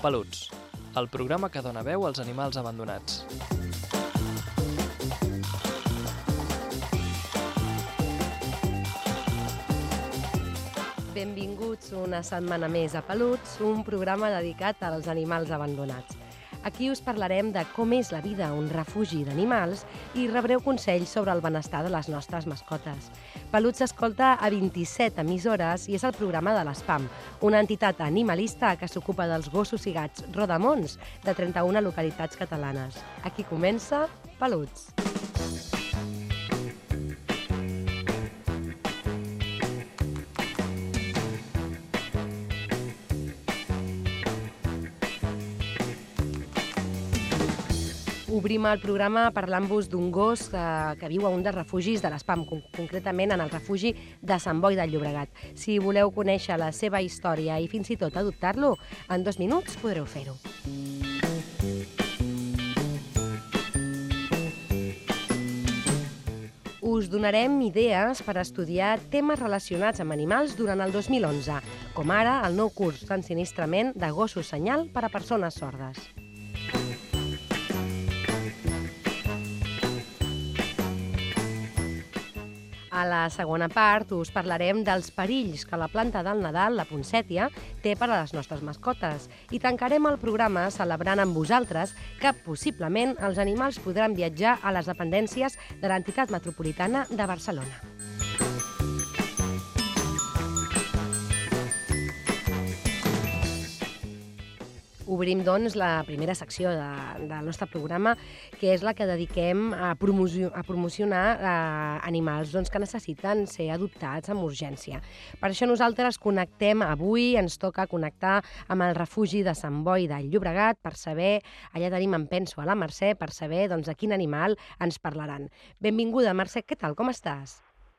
Peluts, el programa que dona veu als animals abandonats. Benvinguts una setmana més a Peluts, un programa dedicat als animals abandonats. Aquí us parlarem de com és la vida a un refugi d'animals i rebreu consells sobre el benestar de les nostres mascotes. Peluts s'escolta a 27 emissores i és el programa de l'ESPAM, una entitat animalista que s'ocupa dels gossos i gats rodamons de 31 localitats catalanes. Aquí comença Peluts. Obrim el programa parlant-vos d'un gos que, que viu a un dels refugis de l'ESPAM, con concretament en el refugi de Sant Boi del Llobregat. Si voleu conèixer la seva història i fins i tot adoptar-lo, en dos minuts podreu fer-ho. Us donarem idees per estudiar temes relacionats amb animals durant el 2011, com ara el nou curs d'ensinistrament de gossos senyal per a persones sordes. A la segona part us parlarem dels perills que la planta del Nadal, la poncètia, té per a les nostres mascotes i tancarem el programa celebrant amb vosaltres que possiblement els animals podran viatjar a les dependències de l'entitat metropolitana de Barcelona. Obrim, doncs, la primera secció de, del nostre programa, que és la que dediquem a, promocio, a promocionar eh, animals doncs, que necessiten ser adoptats amb urgència. Per això nosaltres connectem avui, ens toca connectar amb el refugi de Sant Boi del Llobregat per saber, allà tenim en penso a la Mercè, per saber doncs, de quin animal ens parlaran. Benvinguda, Mercè, què tal, com estàs?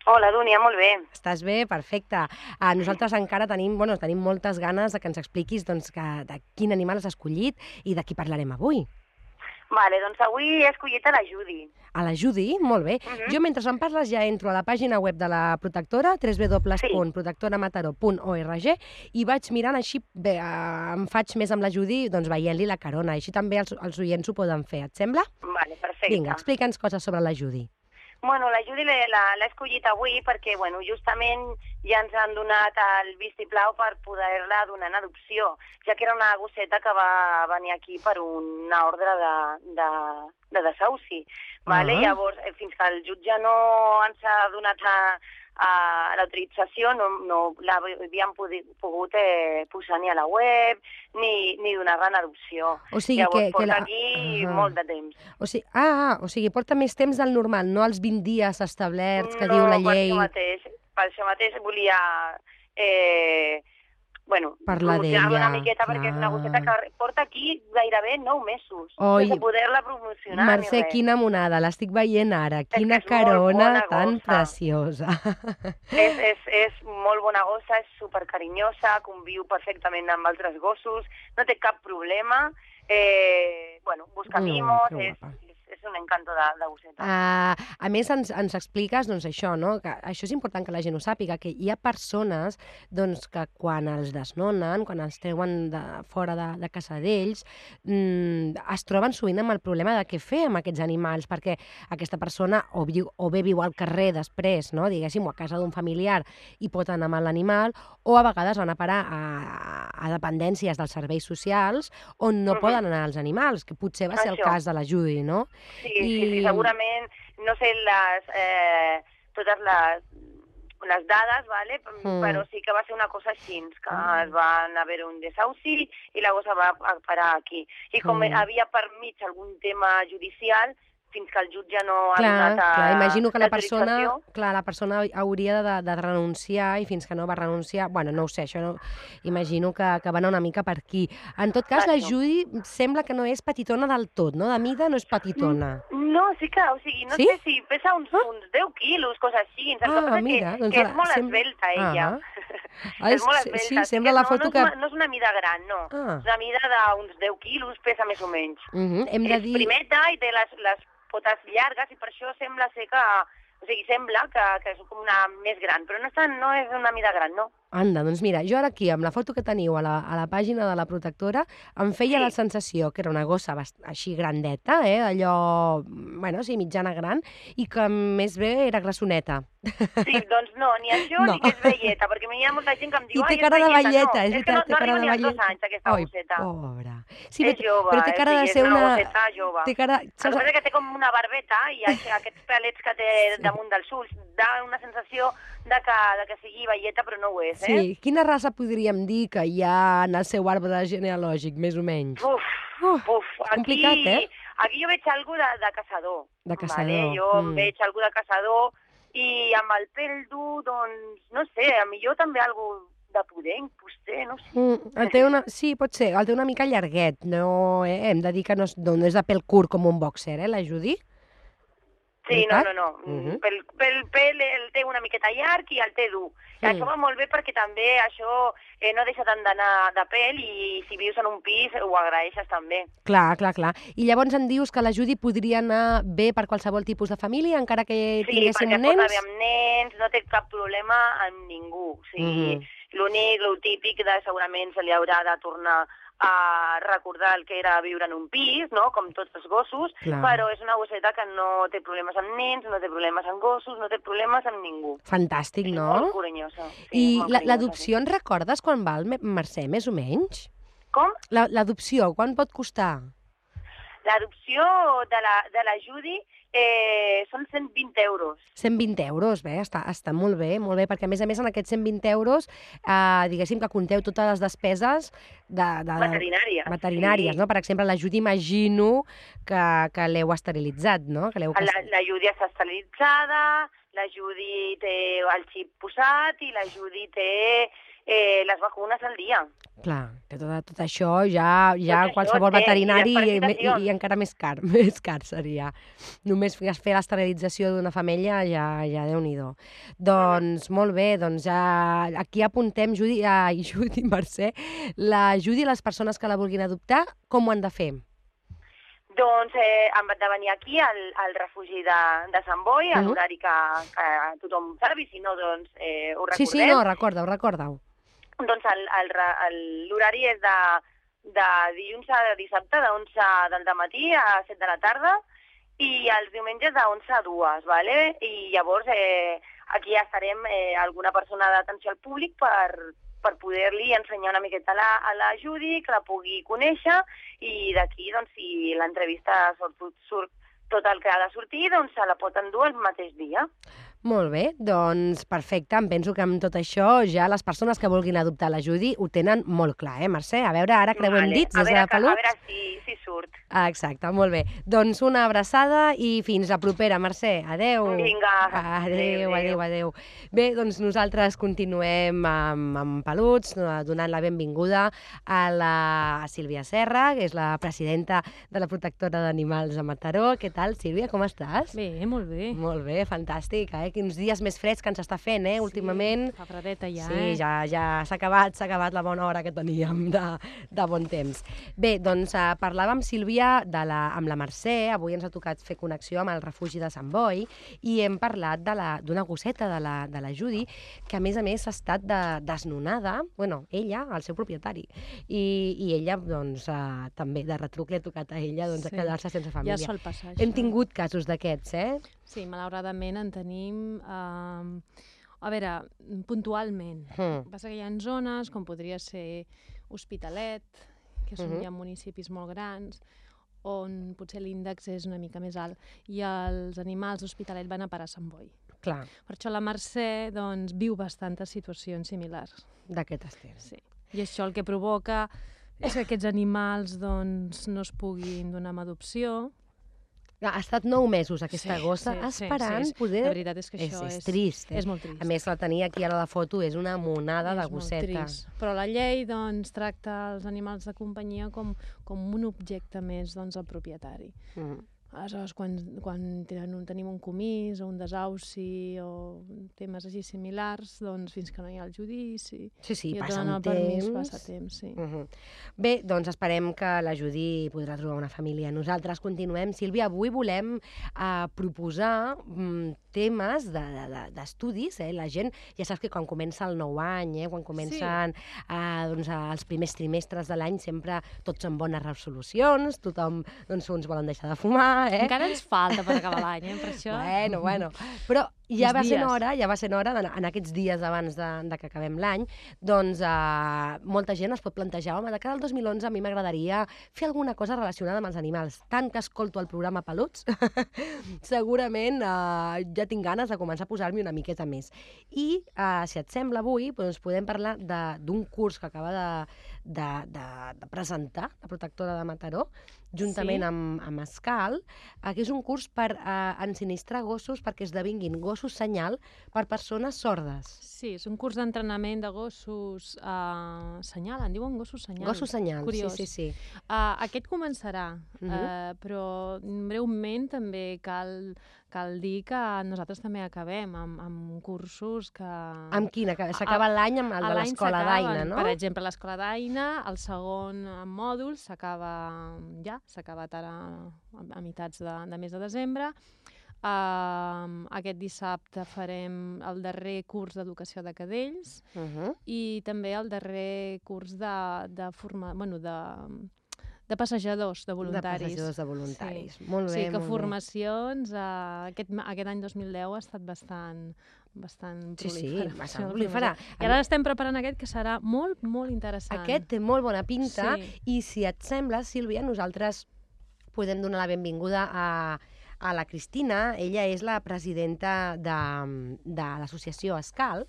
Hola, Dúnia, molt bé. Estàs bé? Perfecte. Uh, nosaltres encara tenim, bueno, tenim moltes ganes de que ens expliquis doncs, que, de quin animal has escollit i de qui parlarem avui. Vale, doncs avui he escollit a la Judy. A la Judy? Molt bé. Uh -huh. Jo, mentre em parles, ja entro a la pàgina web de la protectora, www.protectoramataró.org, i vaig mirant així, bé, uh, em faig més amb la Judy, doncs veient-li la carona. Així també els, els oients ho poden fer. Et sembla? Vale, perfecte. Vinga, explica'ns coses sobre la Judy. Bueno, la Judy l'he escollit avui perquè, bueno, justament ja ens han donat el vistiplau per poder-la donar en adopció, ja que era una gosseta que va venir aquí per una ordre de, de, de desahuci. Vale? Ah. Llavors, eh, fins que el jutge no ens ha donat a, a l'autorització no, no l'havíem pogut eh, posar ni a la web ni, ni donar-la en adopció. O sigui Llavors, que, porta que la... aquí Ahà. molt de temps. O sigui, ah, ah, o sigui, porta més temps del normal, no els 20 dies establerts que diu la per llei. això mateix, per això mateix volia... Eh, bueno, Parlar d'ella, una miqueta perquè és una gosseta clar. que porta aquí gairebé 9 mesos Oi. sense poder-la promocionar Mercè, quina monada, l'estic veient ara. Quina és carona tan gossa. preciosa. És, és, és molt bona gossa, és supercarinyosa, conviu perfectament amb altres gossos, no té cap problema, eh, bueno, busca Mm, mimos, que és. És, un encanto de, de gosseta. Uh, a més, ens, ens expliques doncs, això, no? que això és important que la gent ho sàpiga, que hi ha persones doncs, que quan els desnonen, quan els treuen de, fora de, de casa d'ells, mm, es troben sovint amb el problema de què fer amb aquests animals, perquè aquesta persona o, viu, o bé viu al carrer després, no? diguéssim, o a casa d'un familiar i pot anar amb l'animal, o a vegades van a parar a, a dependències dels serveis socials on no Mhm. poden anar els animals, que potser va ser el Això. cas de la Judy, no? Sí, sí, sí, I- segurament, no sé les, eh, totes les, les dades, vale? Mm. però sí que va ser una cosa així, que es van haver un desahuci i la gossa va parar aquí. I com Mm. havia per mig algun tema judicial, fins que el jutge no ha Clar, donat a, clar, imagino que la persona, clar, la persona hauria de, de renunciar i fins que no va renunciar, bueno, no ho sé, això no, imagino que, que va anar una mica per aquí. En tot cas, la Això. Judy sembla que no és petitona del tot, no? De mida no és petitona. No, sí que, o sigui, no Sí? sé si pesa uns, Ah. uns 10 quilos, coses així. Ah, passa mira, que, doncs que la- és molt sem- esbelta, ella. Ah. És molt sí, esbelta. sí, sembla la no, foto no, que... És una, no és una mida gran, no. Ah. És una mida d'uns 10 quilos, pesa més o menys. Uh -huh. Hem de és dir... primeta i té les, les potes llargues i per això sembla ser que... O sigui, sembla que, que és com una més gran, però no, és, tan- no és una mida gran, no. Anda, doncs mira, jo ara aquí, amb la foto que teniu a la, a la pàgina de la protectora, em feia Sí. la sensació que era una gossa així grandeta, eh? allò, bueno, sí, mitjana gran, i que més bé era grassoneta. Sí, doncs no, ni això No. ni que és velleta, perquè hi ha molta gent que em diu I té "Ai, cara de velleta". no, és és que no, veritat, té no cara arriba de ni als dos velleta. anys aquesta Ai, gosseta. pobra. Sí, és però, jove, però té cara de ser una una... gosseta jove. Té cara... El que passa és que té com una barbeta i aquests pelets que té Sí. damunt dels ulls da una sensació de que, de que sigui velleta, però no ho és, eh? Sí, quina raça podríem dir que hi ha en el seu arbre genealògic, més o menys? Uf, Uf, uf, aquí, complicat, eh? aquí jo veig algú de, de caçador. De Vale? caçador, Jo mm. veig algú de caçador i amb el pèl dur, doncs, no sé, a millor també algú de pudent, potser, no sé. Mm, el té una... Sí, pot ser, el té una mica llarguet, no, eh? hem de dir que no és, no és de pèl curt com un boxer, eh, la Judy? Sí, no, no, no. Mm Mhm. pel, pel pèl el té una miqueta llarg i el té dur. Mm. això va molt bé perquè també això eh, no deixa tant d'anar de pèl i si vius en un pis ho agraeixes també. Clar, clar, clar. I llavors em dius que la Judy podria anar bé per qualsevol tipus de família, encara que Sí, tinguéssim perquè es pot anar nens? bé amb nens, no té cap problema amb ningú. O sigui, Mhm. L'únic, el típic de segurament se li haurà de tornar a recordar el que era viure en un pis, no? com tots els gossos, Clar. però és una gosseta que no té problemes amb nens, no té problemes amb gossos, no té problemes amb ningú. Fantàstic, És no? molt carinyosa. Sí, I la- l'adopció, en recordes quan val, Me- Mercè, més o menys? Com? La- L'adopció, quan pot costar? L'adopció de la, de la Judy eh, són 120 euros. 120 euros, bé, està, està molt bé, molt bé, perquè a més a més en aquests 120 euros, eh, diguéssim que conteu totes les despeses de, de, Veterinàries. veterinàries, sí. no? Per exemple, la Judy imagino que, que l'heu esterilitzat, no? Que l'heu La, està esterilitzada, la té el xip posat i la Judy té eh, les vacunes al dia. Clar, que tot, tot això ja, ja Tot això qualsevol i veterinari i, i, i encara més car, més car seria. Només fer l'esterilització d'una femella ja, ja déu nhi Doncs molt bé, doncs ja aquí apuntem, Judy, ai, Judy Mercè, la Judy i les persones que la vulguin adoptar, com ho han de fer? Doncs eh, em vaig de venir aquí al, al refugi de, de Sant Boi, a Mhm. l'horari que, que tothom sabi, si no, doncs eh, ho Sí, recordem. sí, no, recorda-ho, recorda-ho. Doncs l'horari és de, de dilluns a dissabte, de 11 del matí a 7 de la tarda, i els diumenges de 11 a 2, ¿vale? I llavors eh, aquí ja estarem eh, alguna persona d'atenció al públic per, per poder-li ensenyar una miqueta a la, a la Judy, que la pugui conèixer, i d'aquí, doncs, si l'entrevista surt, surt tot el que ha de sortir, doncs se la pot endur el mateix dia. Molt bé, doncs perfecte. Em penso que amb tot això ja les persones que vulguin adoptar la Judy ho tenen molt clar, eh, Mercè? A veure, ara creuem Vale. dits a des de veure, que- A peluts. veure si, si surt. Ah, exacte, molt bé. Doncs una abraçada i fins la propera, Mercè. Adeu. Vinga. Adeu, adeu, adeu. Bé, doncs nosaltres continuem amb, amb peluts, eh, donant la benvinguda a la Sílvia Serra, que és la presidenta de la protectora d'animals a Mataró. Què tal, Sílvia, com estàs? Bé, molt bé. Molt bé, fantàstic, eh? Quins dies més freds que ens està fent, eh, últimament. Sí, fa fredeta ja, sí, eh? ja, ja s'ha acabat, s'ha acabat la bona hora que teníem de, de bon temps. Bé, doncs eh, parlàvem, Sílvia, de la, amb la Mercè, avui ens ha tocat fer connexió amb el refugi de Sant Boi, i hem parlat d'una gosseta de la, de la Judy, que a més a més ha estat de, desnonada, bueno, ella, el seu propietari, i, i ella, doncs, eh, també, de retruc li ha tocat a ella doncs, Sí. quedar-se sense Ja família. sol passar, això. Hem tingut casos d'aquests, eh? Sí, malauradament en tenim... Eh, a veure, puntualment. Mm. El que passa que hi ha zones, com podria ser Hospitalet, que són Mhm. ja municipis molt grans, on potser l'índex és una mica més alt, i els animals d'Hospitalet van a parar a Sant Boi. Clar, Per això la Mercè doncs, viu bastantes situacions similars. d'aquest estil. Sí. I això el que provoca és que aquests animals doncs, no es puguin donar amb adopció. Ha estat nou mesos aquesta Sí, gossa sí, esperant sí, sí. poder... La veritat és que és, això és, és- trist. Eh? És molt trist. A més, la tenia aquí ara la foto, és una monada de És molt gosseta. trist. Però la llei doncs, tracta els animals de companyia com, com un objecte més doncs, del propietari. Mm. Aleshores, quan, quan tenen un, tenim un comís o un desauci o temes així similars, doncs fins que no hi ha el judici... Sí, sí, passa un el permís, temps. passa temps, sí. Uh -huh. Bé, doncs esperem que la Judí podrà trobar una família. Nosaltres continuem. Sílvia, avui volem uh, proposar mm, temes d'estudis. De, de, d'estudis, eh? La gent, ja saps que quan comença el nou any, eh? quan comencen sí. uh, doncs, els primers trimestres de l'any, sempre tots amb bones resolucions, tothom, doncs, uns volen deixar de fumar, eh? Encara ens falta per acabar l'any, eh, per això. Bueno, bueno. Però ja va dies. hora, ja va sent hora, en aquests dies abans de, de que acabem l'any, doncs eh, molta gent es pot plantejar, home, de cara al 2011 a mi m'agradaria fer alguna cosa relacionada amb els animals. Tant que escolto el programa Peluts, segurament eh, ja tinc ganes de començar a posar-m'hi una miqueta més. I, eh, si et sembla, avui doncs, podem parlar de- d'un curs que acaba de, de, de, de presentar la protectora de Mataró, juntament Sí. amb, amb Escal, eh, que és un curs per eh, ensinistrar gossos perquè esdevinguin gossos senyal per persones sordes. Sí, és un curs d'entrenament de gossos uh, senyal, en diuen gossos senyal. Gossos senyal, Curiós. sí, sí, sí. Uh, aquest començarà, uh Mhm. uh, però breument també cal, cal dir que nosaltres també acabem amb, amb cursos que... Amb quina? Que S'acaba l'any amb el de l'escola d'Aina, no? Per exemple, l'escola d'Aina, el segon eh, mòdul s'acaba ja, s'ha acabat ara a, a mitats de, de mes de desembre. Uh, aquest dissabte farem el darrer curs d'educació de cadells Uh -huh. i també el darrer curs de, de forma, bueno, de, de passejadors, de voluntaris. De passejadors de voluntaris. Molt Sí, bé, que molt bé. formacions, uh, aquest, ma- aquest any 2010 ha estat bastant bastant Sí, sí, bastant Sí, prolífera. I ara estem preparant aquest que serà molt, molt interessant. Aquest té molt bona pinta Sí. i si et sembla, Sílvia, nosaltres podem donar la benvinguda a, a la Cristina. Ella és la presidenta de, de l'associació Escal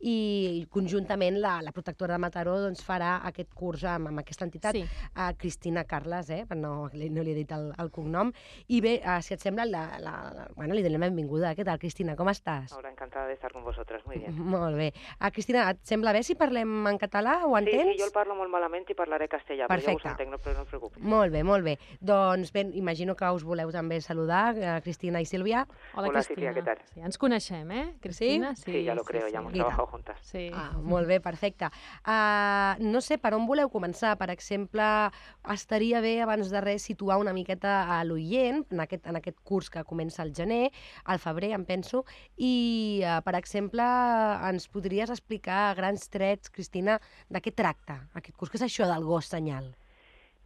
i conjuntament la, la protectora de Mataró doncs, farà aquest curs amb, amb aquesta entitat. Sí. a Cristina Carles, eh? per no, no li he dit el, el cognom. I bé, uh, si et sembla, la, la, la, bueno, li donem benvinguda. Què tal, Cristina? Com estàs? Ahora encantada de estar con vosotras, muy bien. Molt bé. Uh, Cristina, et sembla bé si parlem en català? Ho Sí, entens? sí, jo el parlo molt malament i parlaré castellà, però ja Perfecte. us entenc, no, però no us preocupis. Molt bé, molt bé. Doncs bé, imagino que us voleu també saludar, eh, Cristina i Sílvia. Hola, Hola, Cristina. Sílvia, què tal? Sí, ens coneixem, eh, Cristina? Sí, ya lo creo, ya hemos Mira. trabajado juntas. Sí. Ah, molt bé, perfecte. Uh, no sé, per on voleu començar? Per exemple, estaria bé abans de res situar una miqueta a l'oient en, aquest, en aquest curs que comença al gener, al febrer, em penso, i, uh, per exemple, ens podries explicar a grans trets, Cristina, de què tracta aquest curs? Què és això del gos senyal?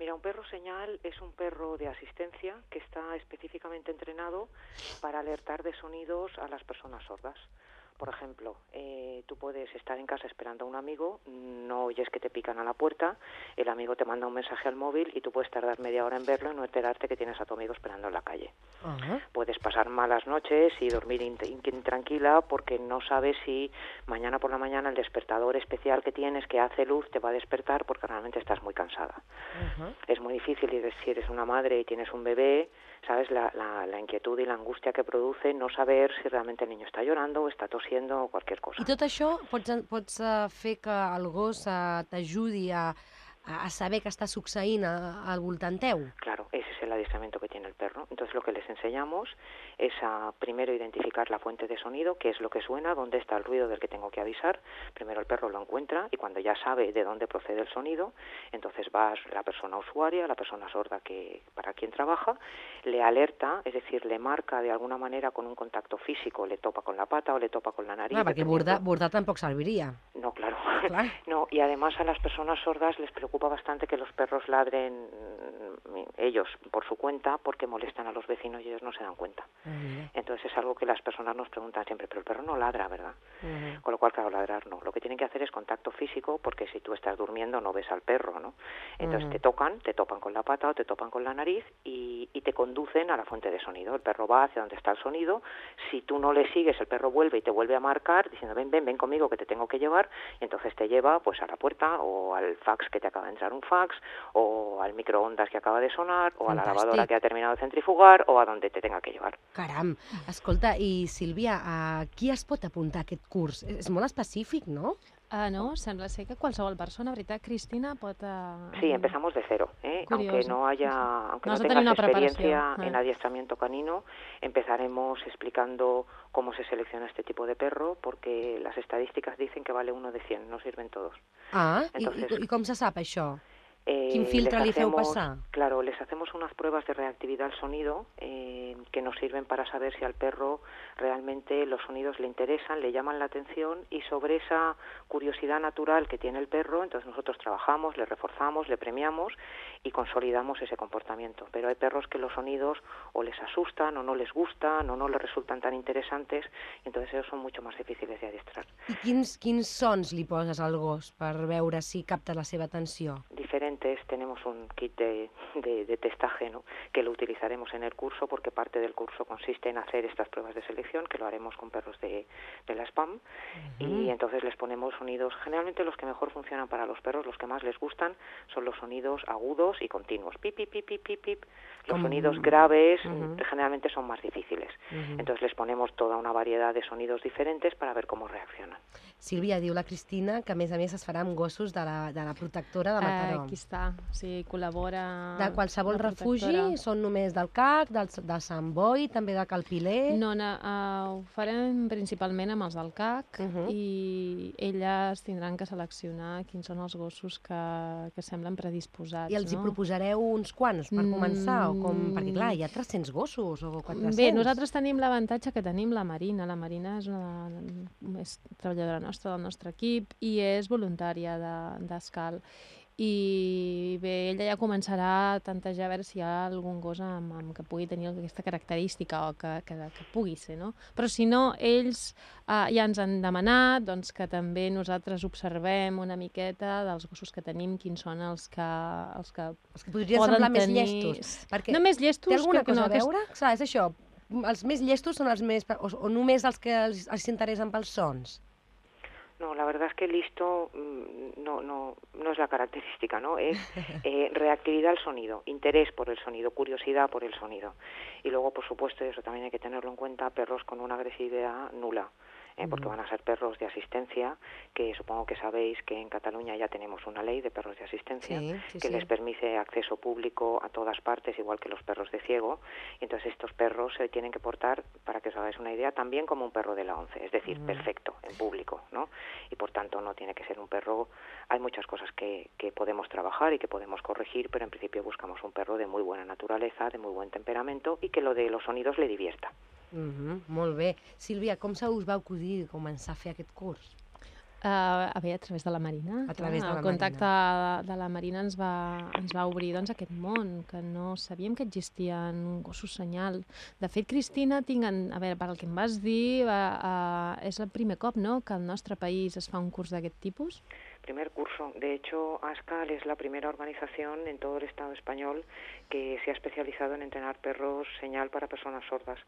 Mira, un perro señal es un perro de asistencia que está específicamente entrenado para alertar de sonidos a las personas sordas. Por ejemplo, eh, tú puedes estar en casa esperando a un amigo, no oyes que te pican a la puerta, el amigo te manda un mensaje al móvil y tú puedes tardar media hora en verlo y no enterarte que tienes a tu amigo esperando en la calle. Uh Puedes pasar malas noches y dormir int- in- intranquila porque no sabes si mañana por la mañana el despertador especial que tienes que hace luz te va a despertar porque realmente estás muy cansada. Es muy difícil y si eres una madre y tienes un bebé, sabes la, la, la inquietud y la angustia que produce no saber si realmente el niño está llorando o está tosiendo o cualquier cosa. I tot això pots, pots eh, fer que el gos eh, t'ajudi a, a saber què està succeint al voltant teu? Claro, ese es el adiestramiento que tiene el perro. Entonces lo que les enseñamos es a primero identificar la fuente de sonido, qué es lo que suena, dónde está el ruido del que tengo que avisar. Primero el perro lo encuentra y cuando ya sabe de dónde procede el sonido, entonces va la persona usuaria, la persona sorda que para quien trabaja, le alerta, es decir, le marca de alguna manera con un contacto físico, le topa con la pata o le topa con la nariz. Clar, perquè dependiendo- bordar, bordar tampoc serviria. no, claro. Clar. No, y además a las personas sordas les preocupa bastante que los perros ladren mm, ellos por su cuenta porque molestan a los vecinos y ellos no se dan cuenta. Ah, mira. Entonces es algo que las personas nos preguntan siempre, pero el perro no ladra, ¿verdad? Uh Con lo cual, claro, ladrar no. Lo que tienen que hacer es contacto físico porque si tú estás durmiendo no ves al perro, ¿no? Entonces te tocan, te topan con la pata o te topan con la nariz y, y te conducen a la fuente de sonido. El perro va hacia donde está el sonido. Si tú no le sigues, el perro vuelve y te vuelve a marcar diciendo, ven, ven, ven conmigo que te tengo que llevar. Y entonces te lleva pues a la puerta o al fax que te acaba de entrar un fax o al microondas que acaba de sonar o a la lavadora que ha terminado de centrifugar, o a donde te tenga que llevar. Caram, escolta, i Sílvia, a qui es pot apuntar a aquest curs? És molt específic, no? Ah, no? Sembla ser que qualsevol persona, veritat, Cristina, pot... Uh... Sí, empezamos de cero, ¿eh? aunque no haya, aunque No no, tengas una preparación, experiencia eh. en adiestramiento canino, empezaremos explicando cómo se selecciona este tipo de perro, porque las estadísticas dicen que vale uno de 100, no sirven todos. Ah, i, Entonces- i, i com se sap això? Eh, Quin filtre les hacemos- passar? Claro, les hacemos unas pruebas de reactividad al sonido eh, que nos sirven para saber si al perro realmente los sonidos le interesan, le llaman la atención y sobre esa curiosidad natural que tiene el perro, entonces nosotros trabajamos, le reforzamos, le premiamos y consolidamos ese comportamiento. Pero hay perros que los sonidos o les asustan o no les gustan o no les resultan tan interesantes y entonces ellos son mucho más difíciles de adiestrar. I quins, quins sons li poses al gos per veure si capta la seva atenció? Tenemos un kit de, de- de testaje ¿no? que lo utilizaremos en el curso porque parte del curso consiste en hacer estas pruebas de selección que lo haremos con perros de, de la SPAM y entonces les ponemos sonidos. Generalmente los que mejor funcionan para los perros, los que más les gustan, son los sonidos agudos y continuos. Pip, pip, pip, pip, pip, pip. Los sonidos graves Ujú. generalmente son más difíciles. Entonces les ponemos toda una variedad de sonidos diferentes para ver cómo reaccionan. Sílvia, diu la Cristina que a més a més es farà amb gossos de la, de la protectora de Eh, Mataró. aquí està, o sigui, col·labora... de qualsevol refugi? Són només del CAC, del, de Sant Boi, també de Calpiler? No, no uh, ho farem principalment amb els del CAC Mhm. i elles tindran que seleccionar quins són els gossos que, que semblen predisposats. I els hi no? proposareu uns quants per començar? O com... Mm. Perquè clar, hi ha 300 gossos o 400. Bé, nosaltres tenim l'avantatge que tenim la Marina. La Marina és una és treballadora nostra del nostre equip i és voluntària de- d'escal. I bé, ella ja començarà a tantejar a veure si hi ha algun gos amb, amb que pugui tenir aquesta característica o que, que, que pugui ser, no? Però si no, ells uh, ja ens han demanat doncs, que també nosaltres observem una miqueta dels gossos que tenim, quins són els que, els que Els que podrien poden semblar més tenir... llestos. Perquè No més llestos, té alguna que, cosa no, a veure? Clar, és això. Els més llestos són els més... O, o només els que els els s'interessen pels sons? No, la verdad es que listo mm, no, no, no es la característica, ¿no? Es eh, reactividad al sonido, interés por el sonido, curiosidad por el sonido. Y luego, por supuesto, y eso también hay que tenerlo en cuenta, perros con una agresividad nula. ¿Eh? porque van a ser perros de asistencia, que supongo que sabéis que en Cataluña ya tenemos una ley de perros de asistencia Sí, sí, que sí. les permite acceso público a todas partes, igual que los perros de ciego. Y entonces estos perros se tienen que portar, para que os hagáis una idea, también como un perro de la ONCE, es decir, perfecto, en público, ¿no? Y por tanto no tiene que ser un perro... Hay muchas cosas que, que podemos trabajar y que podemos corregir, pero en principio buscamos un perro de muy buena naturaleza, de muy buen temperamento y que lo de los sonidos le divierta. Mm molt bé. Sílvia, com se us va acudir començar a fer aquest curs? Uh, a veure, a través de la Marina. A través de la El contacte de, de la Marina ens va, ens va obrir doncs, aquest món, que no sabíem que existien gossos senyal. De fet, Cristina, tinc en, a veure, per el que em vas dir, uh, uh, és el primer cop no?, que al nostre país es fa un curs d'aquest tipus. Primer curso. De hecho, ASCAL es la primera organización en todo el Estado español que se ha especializado en entrenar perros señal para personas sordas.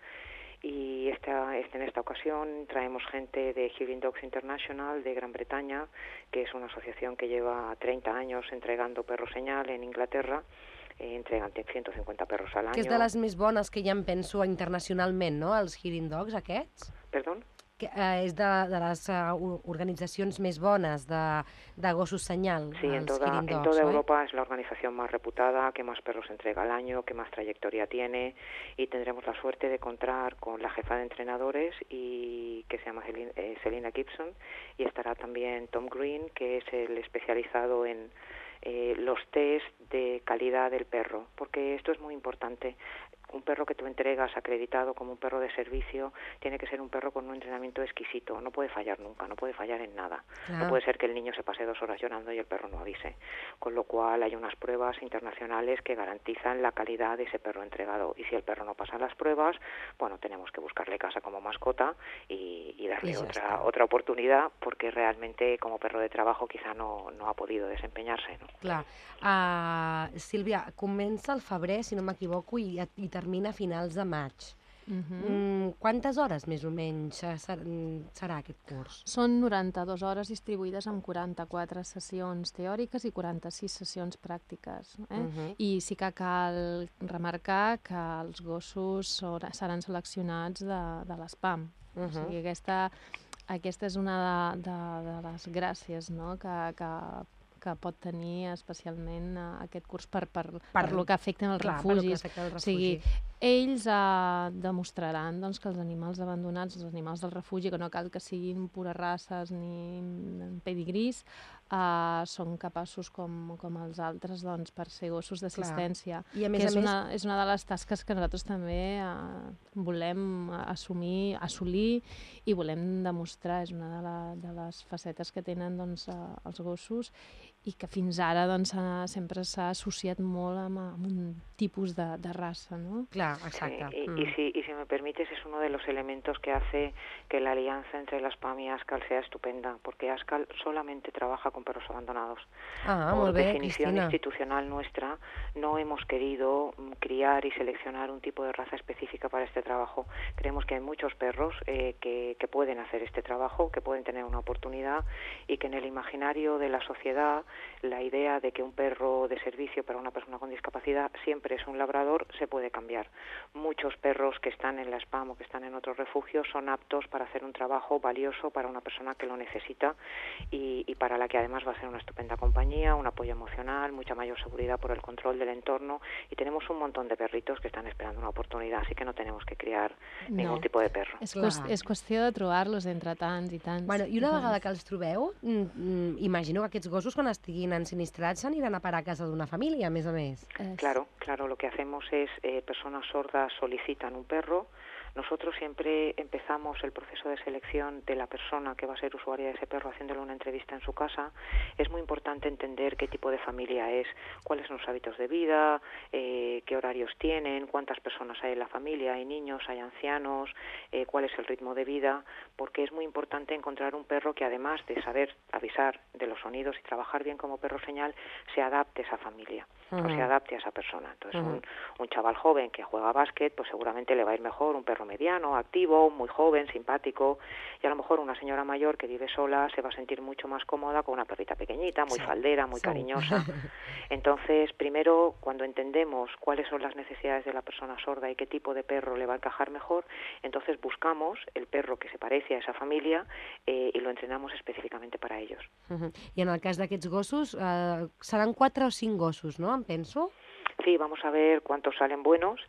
Y esta, este- en esta ocasión traemos gente de Hearing Dogs International de Gran Bretaña, que es una asociación que lleva 30 años entregando perros señal en Inglaterra. Eh, entregan 150 perros al año. Que és de les més bones que ja em penso internacionalment, no?, els Hearing Dogs, aquests? Perdón. Que, eh, és de, de les uh, organitzacions més bones de, de gossos senyal, Sí, en toda, en toda? Europa es la organización más reputada, que más perros entrega al año, que más trayectoria tiene y tendremos la suerte de contar con la jefa de entrenadores y que se llama eh, Selina Gibson y estará también Tom Green, que es el especializado en eh, los test de calidad del perro, porque esto es muy importante. Un perro que tú entregas acreditado como un perro de servicio tiene que ser un perro con un entrenamiento exquisito, no puede fallar nunca, no puede fallar en nada. No puede ser que el niño se pase dos horas llorando y el perro no avise. Con lo cual hay unas pruebas internacionales que garantizan la calidad de ese perro entregado. Y si el perro no pasa las pruebas, bueno, tenemos que buscarle casa como mascota y, y darle Y otra, está. otra oportunidad porque realmente como perro de trabajo quizá no, no ha podido desempeñarse. ¿no? Clar. Uh, Sílvia, comença el febrer, si no m'equivoco, i, i termina a finals de maig. Uh -huh. Mm, quantes hores més o menys ser- serà aquest curs? Són 92 hores distribuïdes en 44 sessions teòriques i 46 sessions pràctiques. Eh? Uh -huh. I sí que cal remarcar que els gossos seran seleccionats de, de l'espam. Uh O -huh. sigui, aquesta, aquesta és una de, de, de les gràcies no? que, que, que pot tenir especialment eh, aquest curs per, per, per, Per- lo que afecten els Clar, refugis. el O sigui, refugi. ells eh, demostraran doncs, que els animals abandonats, els animals del refugi, que no cal que siguin pures races ni pedigrís, eh, són capaços com, com els altres doncs, per ser gossos d'assistència. I a més que a és, més, una, és una de les tasques que nosaltres també eh, volem assumir, assolir i volem demostrar. És una de, la, de les facetes que tenen doncs, eh, els gossos i que fins ara doncs, sempre s'ha associat molt amb, amb un tipus de, de raça, no? clar, exacte. Sí, y, Mm. y si, y si me permites, es uno de los elementos que hace que la alianza entre la SPAM y ASCAL sea estupenda, porque ASCAL solamente trabaja con perros abandonados. Ah, Por molt bé, definición Cristina. institucional nuestra, no hemos querido mm, criar y seleccionar un tipo de raza específica para este trabajo. Creemos que hay muchos perros eh, que, que pueden hacer este trabajo, que pueden tener una oportunidad y que en el imaginario de la sociedad la idea de que un perro de servicio para una persona con discapacidad siempre es un labrador se puede cambiar. Muchos perros que están en la SPAM o que están en otros refugios son aptos para hacer un trabajo valioso para una persona que lo necesita y, y para la que además va a ser una estupenda compañía, un apoyo emocional, mucha mayor seguridad por el control del entorno y tenemos un montón de perritos que están esperando una oportunidad, así que no tenemos que criar ningún No. tipo de perro. És, Clar. qüest és qüestió de trobar-los entre tants i tants. Bueno, I una tants. vegada que els trobeu, mm, mm, imagino que aquests gossos, quan estiguin ensinistrats, s'aniran a parar a casa d'una família, a més a més. És- Claro, claro, lo que hacemos es, eh, personas sordas solicitan un perro, nosotros siempre empezamos el proceso de selección de la persona que va a ser usuaria de ese perro haciéndole una entrevista en su casa. Es muy importante entender qué tipo de familia es, cuáles son los hábitos de vida, eh, qué horarios tienen, cuántas personas hay en la familia, hay niños, hay ancianos, eh, cuál es el ritmo de vida, porque es muy importante encontrar un perro que además de saber avisar de los sonidos y trabajar bien como perro señal, se adapte a esa familia o Ujú. se adapte a esa persona. Entonces, Ujú. un, un chaval joven que juega a básquet, pues seguramente le va a ir mejor un perro mediano, activo, muy joven, simpático, y a lo mejor una señora mayor que vive sola se va a sentir mucho más cómoda con una perrita pequeñita, muy Sí, faldera, muy sí. cariñosa. Entonces, primero, cuando entendemos cuáles son las necesidades de la persona sorda y qué tipo de perro le va a encajar mejor, entonces buscamos el perro que se parece a esa familia eh, y lo entrenamos específicamente para ellos. Mhm. I en el cas d'aquests gossos, eh, seran quatre o cinc gossos, no? Em penso? Sí, vamos a ver cuántos salen buenos,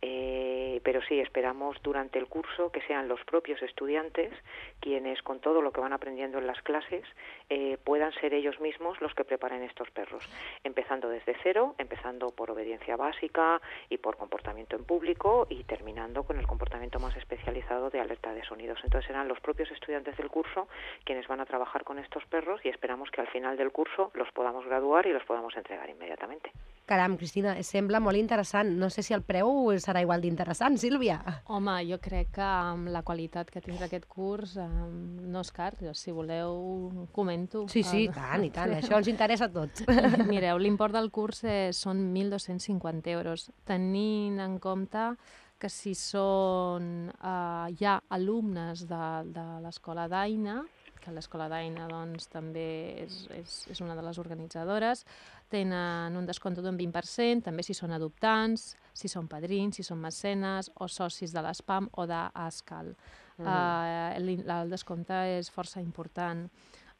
eh, pero sí, esperamos durante el curso que sean los propios estudiantes quienes, con todo lo que van aprendiendo en las clases, eh, puedan ser ellos mismos los que preparen estos perros, empezando desde cero, empezando por obediencia básica y por comportamiento en público y terminando con el comportamiento más especializado de alerta de sonidos. Entonces serán los propios estudiantes del curso quienes van a trabajar con estos perros y esperamos que al final del curso los podamos graduar y los podamos entregar inmediatamente. Caram, Cristina, sembla molt interessant. No sé si el preu serà igual d'interessant, Sílvia. Home, jo crec que amb la qualitat que tindrà aquest curs eh, no és car. Jo, si voleu, comento. Sí, sí, i Eh, tant, i tant. Això ens interessa a tots. Mireu, l'import del curs eh, són 1.250 euros, tenint en compte que si són eh, ja alumnes de, de l'escola d'Aina, que l'escola d'Aina doncs, també és, és, és una de les organitzadores, tenen un descompte d'un 20%, també si són adoptants, si són padrins, si són mecenes o socis de l'ESPAM o d'ASCAL. -huh. uh, el descompte és força important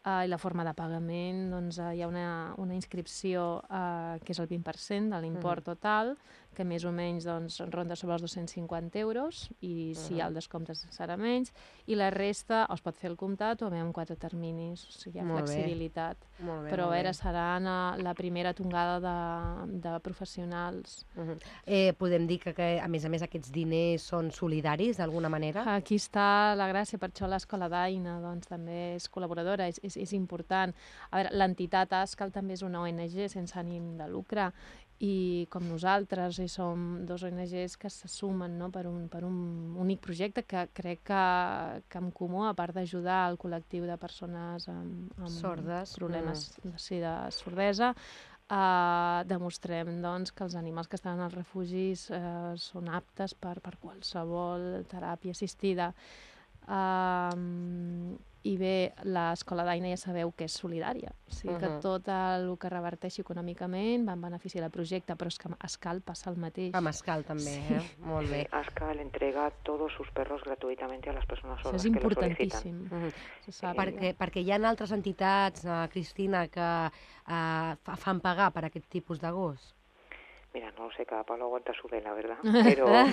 uh, i la forma de pagament, doncs uh, hi ha una, una inscripció uh, que és el 20% de l'import -huh. total, que més o menys doncs, ronda sobre els 250 euros i si hi ha el descompte serà menys, i la resta es pot fer el comptat o bé amb quatre terminis, o sigui, hi ha Molt bé. flexibilitat. Molt bé, Però a veure, bé. serà la, la primera tongada de, de professionals. Uh -huh. eh, podem dir que, que, a més a més, aquests diners són solidaris, d'alguna manera? Aquí està la gràcia, per això l'escola d'Aina doncs, també és col·laboradora, és, és, és important. A veure, l'entitat ASCAL també és una ONG sense ànim de lucre i com nosaltres, i som dos ONGs que se sumen no, per, un, per un únic projecte que crec que, que en comú, a part d'ajudar el col·lectiu de persones amb, amb Sordes, problemes mm. sí, de sordesa, Uh, demostrem doncs, que els animals que estan als refugis uh, són aptes per, per qualsevol teràpia assistida. Uh, I bé, l'escola d'Aina ja sabeu que és solidària, o sigui que Uh -huh. tot el que reverteixi econòmicament va en benefici del projecte, però és que a Escal passa el mateix. A Mascal també, Sí. eh? Molt bé. ASCAL entrega todos sus perros gratuitamente a las personas Això sordas és que lo solicitan. importantíssim. Mhm. Se sap. Perquè, perquè hi ha altres entitats, uh, Cristina, que uh, fa, fan pagar per aquest tipus de gos. Mira, no sé, cada palo aguanta su vela, ¿verdad? Pero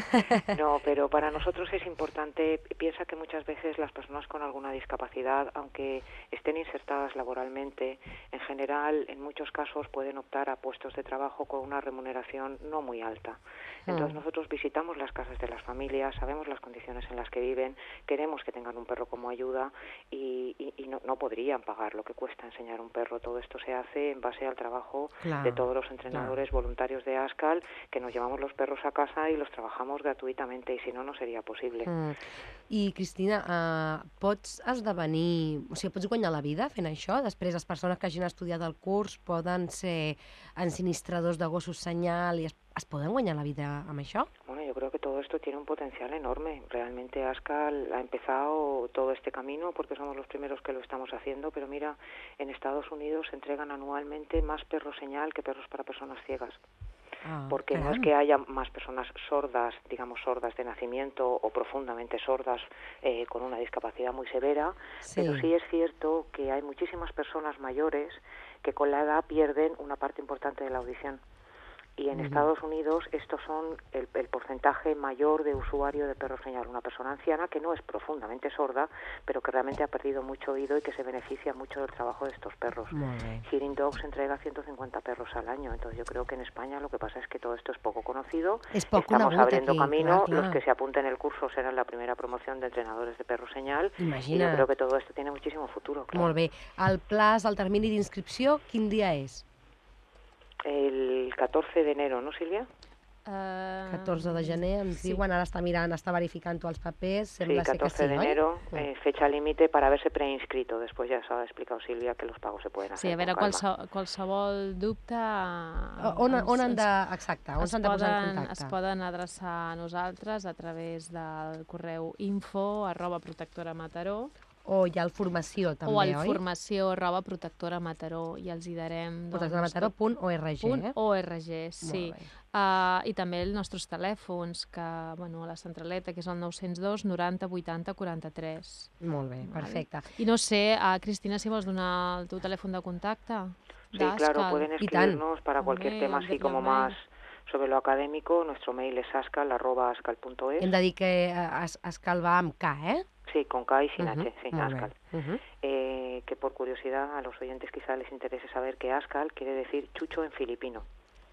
no, pero para nosotros es importante, piensa que muchas veces las personas con alguna discapacidad, aunque estén insertadas laboralmente, en general, en muchos casos pueden optar a puestos de trabajo con una remuneración no muy alta. Entonces Mm. nosotros visitamos las casas de las familias, sabemos las condiciones en las que viven, queremos que tengan un perro como ayuda y, y- y no, no podrían pagar lo que cuesta enseñar un perro. Todo esto se hace en base al trabajo de todos los entrenadores voluntarios de Que nos llevamos los perros a casa y los trabajamos gratuitamente y si no, no sería posible. Mm. I, Cristina, uh, pots esdevenir... O sigui, pots guanyar la vida fent això? Després, les persones que hagin estudiat el curs poden ser ensinistradors de gossos senyal i es, es poden guanyar la vida amb això? Bueno, yo creo que todo esto tiene un potencial enorme. Realmente ASCAL ha empezado todo este camino porque somos los primeros que lo estamos haciendo, pero mira, en Estados Unidos se entregan anualmente más perros señal que perros para personas ciegas. Ah, porque no es que haya más personas sordas, digamos sordas de nacimiento o profundamente sordas eh, con una discapacidad muy severa, pero sí es cierto que hay muchísimas personas mayores que con la edad pierden una parte importante de la audición. Y en Ujú. Estados Unidos estos son el, el porcentaje mayor de usuario de perro señal. Una persona anciana que no es profundamente sorda, pero que realmente ha perdido mucho oído y que se beneficia mucho del trabajo de estos perros. Hearing Dogs entrega 150 perros al año, entonces yo creo que en España lo que pasa es que todo esto es poco conocido. És poc Estamos abriendo aquí, camino, clar, clar. los que se apunten el curso serán la primera promoción de entrenadores de perro señal y yo Imagina. creo que todo esto tiene muchísimo futuro. Claro. Molt bé. El plaç, el termini d'inscripció, quin dia és? El 14 de enero, ¿no, Silvia? Uh, 14 de gener, ens sí. diuen, ara està mirant, està verificant tu els papers, Sí, sembla ser que 14 sí, de oi? enero, Sí. eh, fecha límite para haberse preinscrito. Después ya se ha explicado Silvia que los pagos se pueden hacer Sí, a veure, con calma. qualse, qualsevol dubte... O- On, on han de... Exacte, on s'han de posar en contacte? es poden adreçar a nosaltres a través del correu info arroba protectora Mataró O hi ha el formació, també, o al oi? formació arroba protectora Mataró i els hi darem... doncs, protectoramataró.org, eh? .org, sí. Uh, I també els nostres telèfons, que, bueno, a la centraleta, que és el 902 90 80 43. Molt bé, Vale. perfecte. I no sé, uh, Cristina, si vols donar el teu telèfon de contacte. Sí, claro, pueden escribirnos para cualquier Mail, tema el así como el más sobre lo académico. Nuestro mail es ascal, arroba ascal.es. Hem de dir que eh, es, Escal va amb K, eh? Sí, con K y sin H, sí, ascal. Eh, que por curiosidad a los oyentes quizá les interese saber que ascal quiere decir chucho en filipino,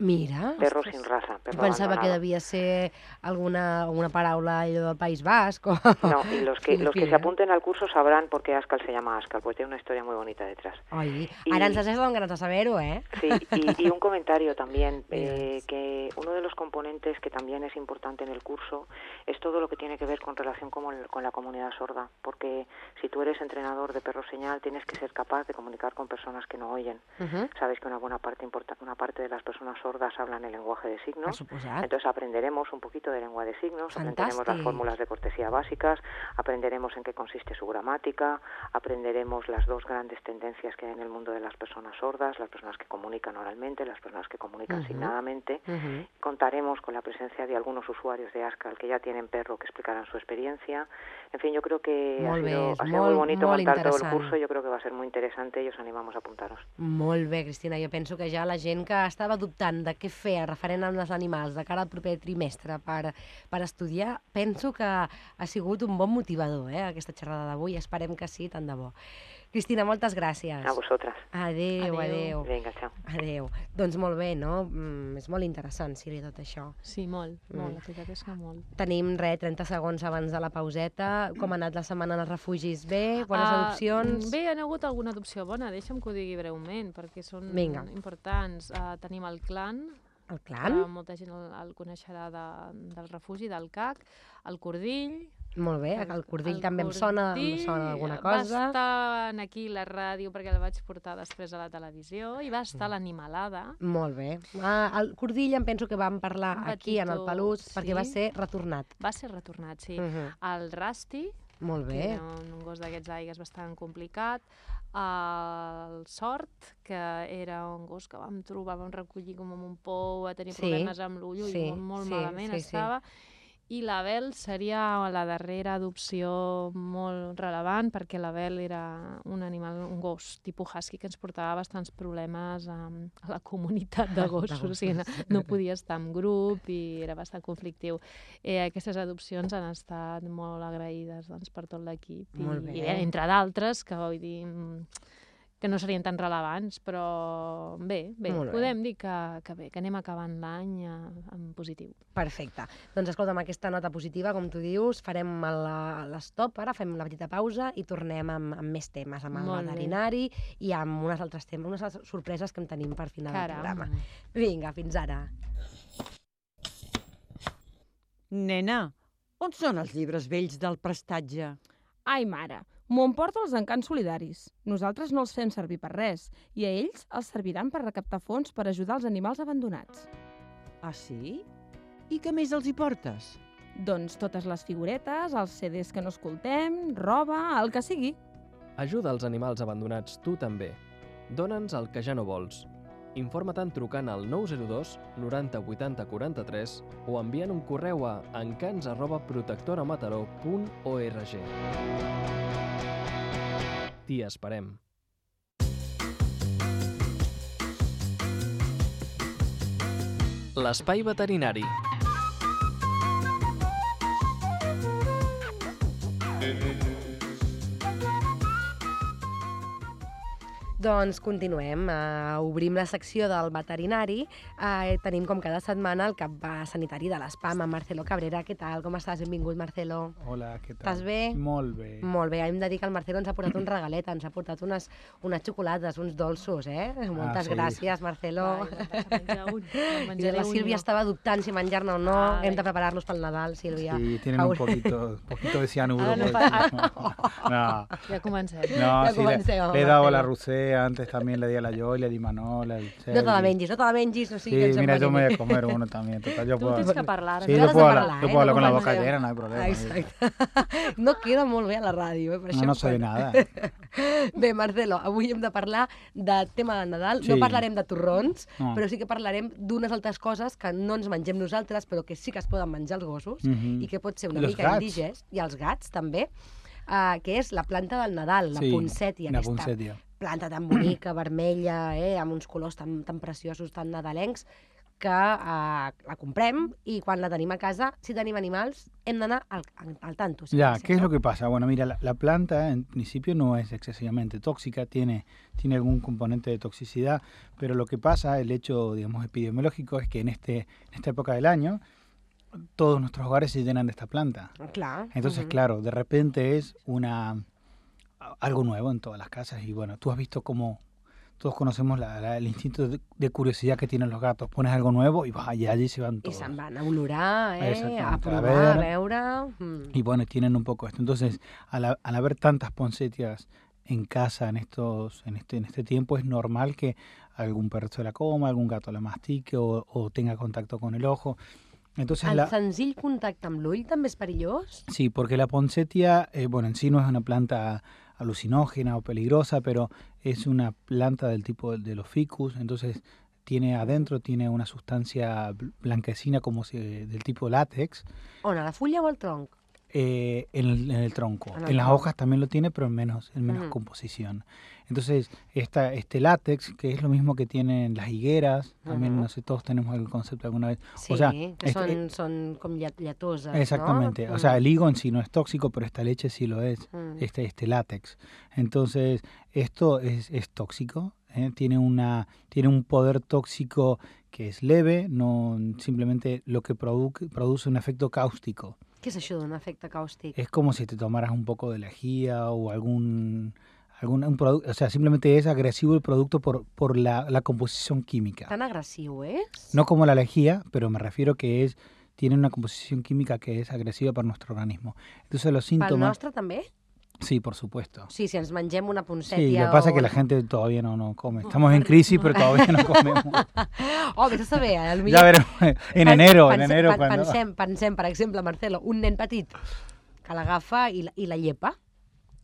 Mira, perro Ostres. sin raza, perro pensava que abandonado. devia ser alguna, alguna paraula allò del País Basc. O... No, y los que, los que se Filipina. apunten al curso sabrán por qué Ascal se llama Ascal, pues tiene una historia muy bonita detrás. Oi, I- ara ens has donat ganes de saber-ho, eh? Sí, y, y un comentario también, eh, que uno de los componentes que también es importante en el curso es todo lo que tiene que ver con relación con, el- con la comunidad sorda, porque si tú eres entrenador de perro señal tienes que ser capaz de comunicar con personas que no oyen. Uh Sabes que una buena parte una parte de las personas sordas hablan el lenguaje de signos. Entonces aprenderemos un poquito de lengua de signos, aprenderemos las fórmulas de cortesía básicas, aprenderemos en qué consiste su gramática, aprenderemos las dos grandes tendencias que hay en el mundo de las personas sordas, las personas que comunican oralmente, las personas que comunican Ujú. signadamente. Uh Contaremos con la presencia de algunos usuarios de ASCAL que ya tienen perro que explicarán su experiencia. En fin, yo creo que ha Molt bé, sido, ha sido muy molt- bonito molt montar todo el curso. Yo creo que va a ser muy interesante y os animamos a apuntaros. Molt bé, Cristina. Jo penso que ja la gent que estava dubtant de què fer referent amb els animals de cara al proper trimestre per, per estudiar, penso que ha sigut un bon motivador, eh, aquesta xerrada d'avui. Esperem que sí, tant de bo. Cristina, moltes gràcies. A vosotras. Adéu, Adéu. adéu. Venga, chao. Adéu. Doncs molt bé, no? Mm, és molt interessant, Sílvia, tot això. Sí, molt, molt, Mm. la veritat és que molt. Tenim, res, 30 segons abans de la pauseta. Com ha anat la setmana als refugis? Bé? Bones Ah, adopcions? Bé, hi ha hagut alguna adopció bona, deixa'm que ho digui breument, perquè són Vinga. importants. Uh, tenim el clan, El clan? molta gent el, el coneixerà de, del refugi, del CAC, el cordill, Molt bé, el cordill el també em sona, em sona alguna Va cosa. estar en aquí la ràdio perquè el vaig portar després a la televisió i va Mm. estar l'animalada. Molt bé. Ah, el cordill em penso que vam parlar Un aquí en el petitó, Pelut perquè va sí. ser retornat. Va ser retornat, sí. Mhm. El Rusty, Molt que bé. era un, un gos d'aquests d'aigues bastant complicat. El Sort, que era un gos que vam trobar, vam recollir com amb un pou, va tenir Sí, problemes amb l'ull sí, i molt, molt sí, malament sí, sí. I la Bel seria la darrera adopció molt relevant perquè la Bel era un animal, un gos tipus husky que ens portava bastants problemes a, a la comunitat de gossos, o sigui, no, no podia estar en grup i era bastant conflictiu. Eh, aquestes adopcions han estat molt agraïdes doncs, per tot l'equip. I. I, entre d'altres, que vull dir mm, que no serien tan relevants, però bé, bé, bé. podem dir que, que bé, que anem acabant l'any eh, en positiu. Perfecte. Doncs escolta, amb aquesta nota positiva, com tu dius, farem l'estop ara, fem la petita pausa i tornem amb, amb més temes, amb el Molt bé. veterinari i amb unes altres temes, unes altres sorpreses que en tenim per final del Caram. programa. Vinga, fins ara. Nena, on són els llibres vells del prestatge? Ai, mare, m'ho emporta els encants solidaris. Nosaltres no els fem servir per res i a ells els serviran per recaptar fons per ajudar els animals abandonats. Ah, sí? I què més els hi portes? Doncs totes les figuretes, els CDs que no escoltem, roba, el que sigui. Ajuda els animals abandonats tu també. Dóna'ns el que ja no vols. Informa-te'n trucant al 902 90 80 43 o enviant un correu a encants arroba protectoramataró.org. T'hi esperem. L'espai veterinari. Doncs continuem. Uh, obrim la secció del veterinari. Uh, tenim com cada setmana el cap sanitari de l'ESPAM, amb Marcelo Cabrera. Què tal? Com estàs? Benvingut, Marcelo. Hola, què tal? Estàs bé? Molt bé. Molt bé, hem de dir que el Marcelo ens ha portat un regalet, ens ha portat unes, unes xocolates, uns dolços, eh? Moltes sí. gràcies, Marcelo. Vai, un, I la un Sílvia jo. estava dubtant si menjar-ne o no. Ah, Hem de preparar-los pel Nadal, Sílvia. Sí, tienen un poquito, poquito de cianuro. Ara no pues. no, Ja comencem. no, Ya sí, le, comencemos, le he dado a la Marcelo. Rusé, antes también le di a la Joy, le di a Manola, el No te la Sergi. mengis, no te la mengis, no sigui Sí, que mira, voy envenenin. a comer uno. Total, yo Tu puedo, tens que parlar. sí, has puedo de parlar, yo eh, puedo hablar no con la boca llena, no hay problema. Exacte. No queda molt bé a la ràdio, eh? Per No, això no sé quan- nada. Bé, Marcelo, avui hem de parlar de tema de Nadal. No Sí. parlarem de torrons, No. però sí que parlarem d'unes altres coses que no ens mengem nosaltres, però que sí que es poden menjar els gossos Mhm. i que pot ser una I mica gats. indigest, i els gats també, uh, que és la planta del Nadal, la Sí, poncètia, la aquesta poncètia. Planta tan bonica, vermella, eh, amb uns colors tan, tan preciosos, tan nadalencs, que uh, la comprem i quan la tenim a casa, si tenim animals, hem d'anar al, al, tanto. si Ya, ¿qué es lo que pasa? Bueno, mira, la, la planta en principio no es excesivamente tóxica, tiene, tiene algún componente de toxicidad, pero lo que pasa, el hecho, digamos, epidemiológico es que en, este, en esta época del año todos nuestros hogares se llenan de esta planta. Clar. Entonces, claro, de repente es una algo nuevo en todas las casas y bueno, tú has visto cómo todos conocemos la- la- el instinto de, de curiosidad que tienen los gatos. Pones algo nuevo y, va, y allí se van todos. se'n van a olorar, eh? A ver. a veure... Mm. Y bueno, tienen un poco esto. Entonces, al, al haber tantas poncetias en casa en estos en este en este tiempo es normal que algún perro se la coma, algún gato la mastique o, o tenga contacto con el ojo. Entonces El la, senzill contacte amb l'ull també és perillós? Sí, porque la poinsettia, eh, bueno, en sí no es una planta alucinógena o peligrosa, pero es una planta del tipo de los ficus, entonces tiene adentro tiene una sustancia bl- blanquecina como si, del tipo látex a la fulla o al tronc? Eh, en, el, en el tronco. En el En las hojas también lo tiene, pero en menos, en menos composición. Entonces, esta, este látex, que es lo mismo que tienen las higueras, también, no sé, todos tenemos el concepto alguna vez. Sí, o sea, que este- són, són com llet lletoses, Exactamente. no? O sea, el higo en sí no es tóxico, pero esta leche sí lo es. Este, este látex. Entonces, esto es, es tóxico, ¿eh? tiene, una, tiene un poder tóxico que es leve, no simplemente lo que produ- produce un efecto cáustico. Què és això d'un efecte càustic? Es como si te tomaras un poco de lejía o algún... algún un produ- o sea, simplemente es agresivo el producto por, por la, la composición química. Tan agressiu és? No como la lejía, pero me refiero que es tienen una composición química que es agresiva para nuestro organismo. Entonces los síntomas... nostre també? Sí, por supuesto. Sí, si ens mengem una Sí, poncètia lo que pasa es o que la gente todavía no, no come. Estamos en crisis, pero todavía no comemos. Oh, vés a saber, eh? Potser- Ya veremos. En enero, en pense- enero pen- cuando... Pensem, pensem, per exemple, Marcelo, un nen petit que l'agafa i, la- i la llepa.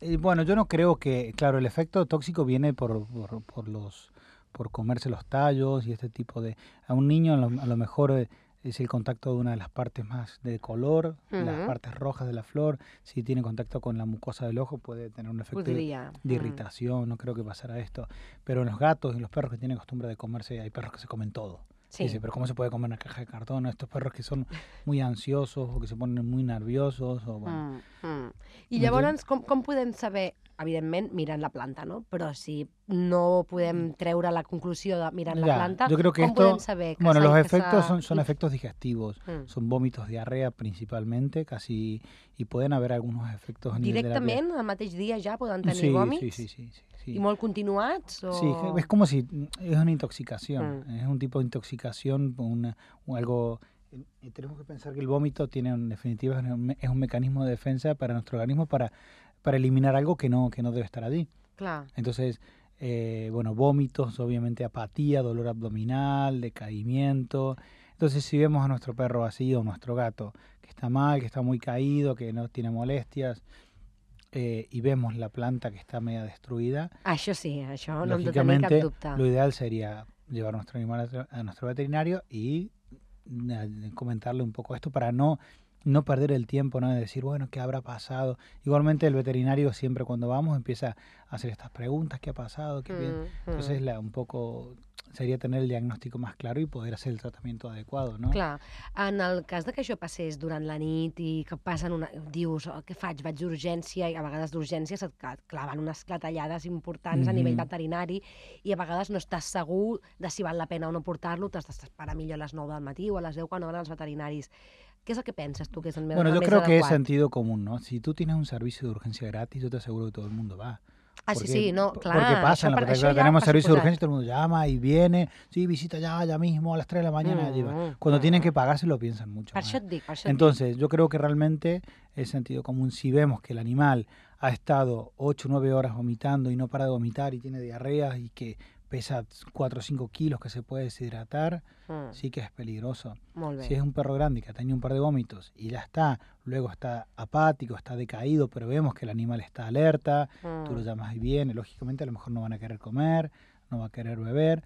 Eh, bueno, yo no creo que, claro, el efecto tóxico viene por, por, por los por comerse los tallos y este tipo de... A un niño a lo, a lo mejor eh, es el contacto de una de las partes más de color, las Ujú. partes rojas de la flor. Si tiene contacto con la mucosa del ojo puede tener un efecto de, Podria. de irritación, no creo que pasará esto. Pero en los gatos y los perros que tienen costumbre de comerse, hay perros que se comen todo. Sí. Dice, pero ¿cómo se puede comer una caja de cartón? Estos perros que son muy ansiosos o que se ponen muy nerviosos o bueno. Mm, mm. I Entonces- llavors, com, com podem saber, evidentment, mirant la planta, no? Però si no podem treure la conclusió de mirant la Ya, planta, yo creo que com esto, podem saber que bueno, los efectos son, son efectos digestivos, Mm. son vómitos, diarrea principalmente, casi, y pueden haber algunos efectos a nivel de la. Directament, el mateix dia ja poden tenir Sí, vòmits? sí, sí, sí, sí, sí. I molt continuats? O... Sí, es como si es una intoxicación, Mm. es un tipo de intoxicación, una, algo. eh, Tenemos que pensar que el vómito tiene, en definitiva, es un mecanismo de defensa para nuestro organismo para, para eliminar algo que no, que no debe estar allí. Clar. Entonces, eh, bueno, vómitos, obviamente apatía, dolor abdominal, decaimiento. Entonces, si vemos a nuestro perro así o nuestro gato que está mal, que está muy caído, que no tiene molestias, eh, y vemos la planta que está media destruida, sí, no hem de tenir cap lógicamente dubte. lo ideal sería llevar nuestro animal a, a nuestro veterinario y eh, comentarle un poco esto para no no perder el tiempo, ¿no? De decir, bueno, ¿qué habrá pasado? Igualmente el veterinario siempre cuando vamos empieza a hacer estas preguntas, ¿qué ha pasado? ¿Qué bien? Mm, Entonces mm. la, un poco sería tener el diagnóstico más claro y poder hacer el tratamiento adecuado, ¿no? Clar, en el cas de que això passés durant la nit i que passen una... dius, oh, què faig? Vaig d'urgència i a vegades d'urgència se't claven unes clatellades importants a nivell Mhm. veterinari i a vegades no estàs segur de si val la pena o no portar-lo, t'has d'esperar millor a les 9 del matí o a les 10 quan obren els veterinaris. Què és el que penses tu que és el, Bueno, més creo que es adequat? sentido común, ¿no? Si tú tienes un servicio de urgencia gratis, yo te aseguro que todo el mundo va. Ah, sí, Porque- sí, no, po- clar. Porque pasa en la ja tenemos servicio de urgencia, todo el mundo llama y viene, sí, visita ya, ya mismo, a las 3 de la mañana. Mm, lleva. mm, Cuando mm. tienen que pagar se lo piensan mucho más. dic. Entonces, yo creo que realmente es sentido común. Si vemos que el animal ha estado 8 o 9 horas vomitando y no para de vomitar y tiene diarrea y que pesa 4 o 5 kilos que se puede deshidratar, Mm, sí que es peligroso. Si es un perro grande que ha tenido un par de vómitos y ya está, luego está apático, está decaído, pero vemos que el animal está alerta, tú lo Mm. llamas y viene, lógicamente a lo mejor no van a querer comer, no va a querer beber,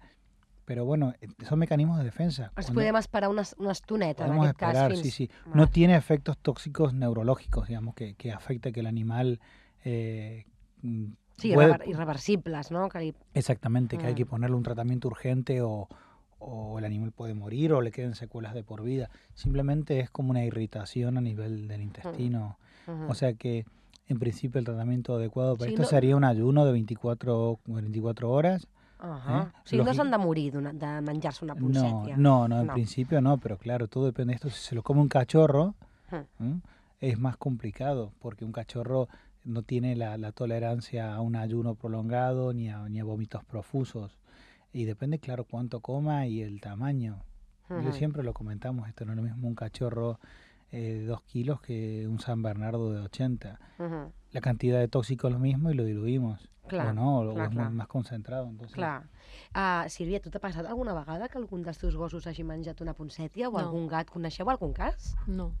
pero bueno, eh, son mecanismos de defensa. Ens Cuando podem esperar una, una estoneta, en podemos esperar, sí, sí. No tiene efectos tóxicos neurológicos, digamos, que, que afecte que el animal... eh, Sí, puede- irrever- irreversibles, no? Que li... Exactamente, que hay que Mm. ponerle un tratamiento urgente o, o el animal puede morir o le queden secuelas de por vida. Simplemente es como una irritación a nivel del intestino. Mhm. O sea que en principio el tratamiento adecuado para Sí, esto no- sería un ayuno de 24, 24 horas. Ahà. Eh? O sigui, no s'han de morir de menjar-se una No, poncètia. no, no, en No. principio no, pero claro, todo depende de esto. Si se lo come un cachorro. ¿m? es más complicado porque un cachorro no tiene la, la tolerancia a un ayuno prolongado ni a, ni a vómitos profusos. Y depende, claro, cuánto coma y el tamaño. Yo siempre lo comentamos, esto no es lo mismo un cachorro eh, de 2 kilos que un San Bernardo de 80. Mhm. La cantidad de tóxico es lo mismo y lo diluimos. Clar, o no, o clar, es clar. muy más concentrado. Entonces, Clar. Uh, Sílvia, tu t'ha passat alguna vegada que algun dels teus gossos hagi menjat una poncètia o No. algun gat? Coneixeu algun cas? No.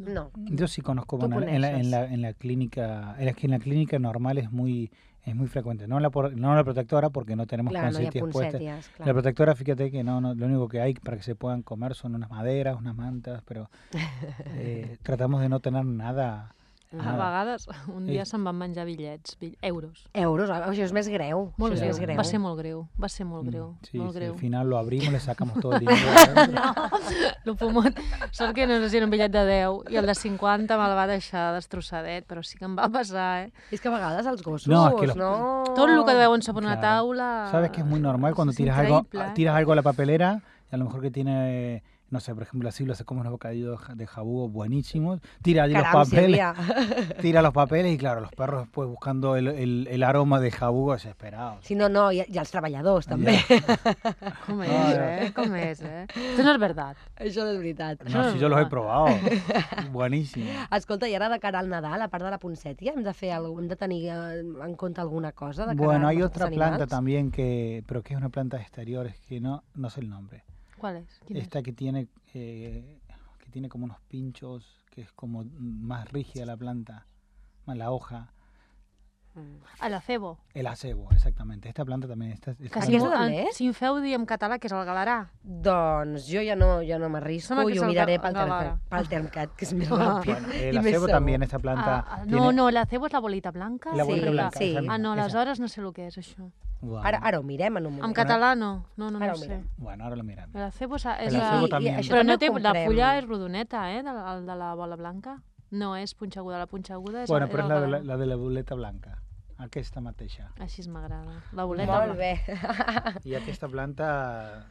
No. Yo sí conozco, bueno, en la, en, la, en la clínica, en la, que en la clínica normal es muy es muy frecuente, no la, por- no la protectora porque no tenemos Clar, no puestas. La protectora, fíjate que no, no, lo único que hay para que se puedan comer son unas maderas, unas mantas, pero eh, tratamos de no tener nada. A nada. vegades, un dia Sí. se'n van menjar bitllets, bill- euros. Euros, ah, això és més greu. Molt això és greu. més greu. Va ser molt greu, va ser molt Mm, greu, sí, molt sí, greu. al final lo abrimos, le sacamos todo el dinero. adentro. El pomot, sort que no sé si era un bitllet de 10 i el de 50 me'l va deixar destrossadet, però sí que em va passar, eh? És que a vegades els gossos, No, és que los- no... Tot el que deuen sobre una Claro. taula... Sabes que es muy normal cuando és tiras algo, eh? tiras algo a la papelera y a lo mejor que tiene no sé, por ejemplo, Silvia se come unos bocadillos de jabugo buenísimos, tira allí los papeles, tira los papeles y claro, los perros después buscando el, el, el aroma de jabugo desesperados. Sí, no, no, i, i els treballadors, també. Com és, ja. eh? Com és, eh? Això no és veritat. Això no és veritat. No, si yo los he probado, buenísimo. Escolta, i ara de cara al Nadal, a part de la poncètia, hem de fer hem de tenir eh, en compte alguna cosa de cara Bueno, hay otra planta también que, pero que es una planta de exteriores que no, no sé el nombre. Qual és? Quin Esta que tiene, eh, que tiene como unos pinchos, que es como más rígida la planta, más la hoja. és? El acebo. El acebo, exactamente. Esta planta también está. Que está si, Aquesta muy- també? en, si em feu dir en català que és el galarà. Doncs jo ja no, ja no m'arrisco que i és ho el miraré pel, term, pel Termcat, que és més Ah. ràpid Bueno, el acebo segur. también, esta planta. Ah, ah, tiene- no, no, l'acebo és la bolita blanca. La Sí, bolita blanca. sí. Ah, no, aleshores no sé el que és això. Bueno, Ara, ara ho mirem en un moment. En català no, no, no, no Ara ho ho sé. mirem. Bueno, ahora lo miramos. L'acebo és, és la... también. això Però també no té, la fulla és rodoneta, eh, de la, de la bola blanca. No és punxeguda, la punxeguda és, Bueno, és es el la de la, la de la boleta blanca. Aquesta mateixa. Així m'agrada. La boleta Molt blanca. bé. Y aquesta planta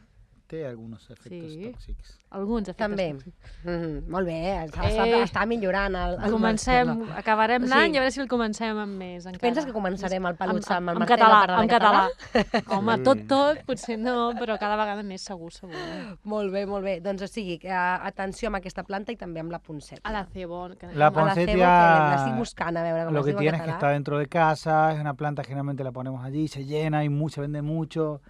té algunos efectos Sí. tóxicos. Alguns efectes També. tòxics. Mm, molt bé, està, Eh, està, està millorant el, el Comencem, Marcelo. acabarem Sí. l'any i a veure si el comencem amb més encara. Penses que començarem el peluts amb el en Marcelo català, en català? català. Home, tot, tot, potser no, però cada vegada més segur, segur. Molt bé, molt bé. Doncs o sigui, que, eh, atenció amb aquesta planta i també amb la ponceta. A la cebo. Que La Amb la ponceta, que l'estic buscant, a veure com Lo es que diu en tiene es que está dentro de casa, es una planta generalmente la ponemos allí, se llena y mucho, se vende mucho.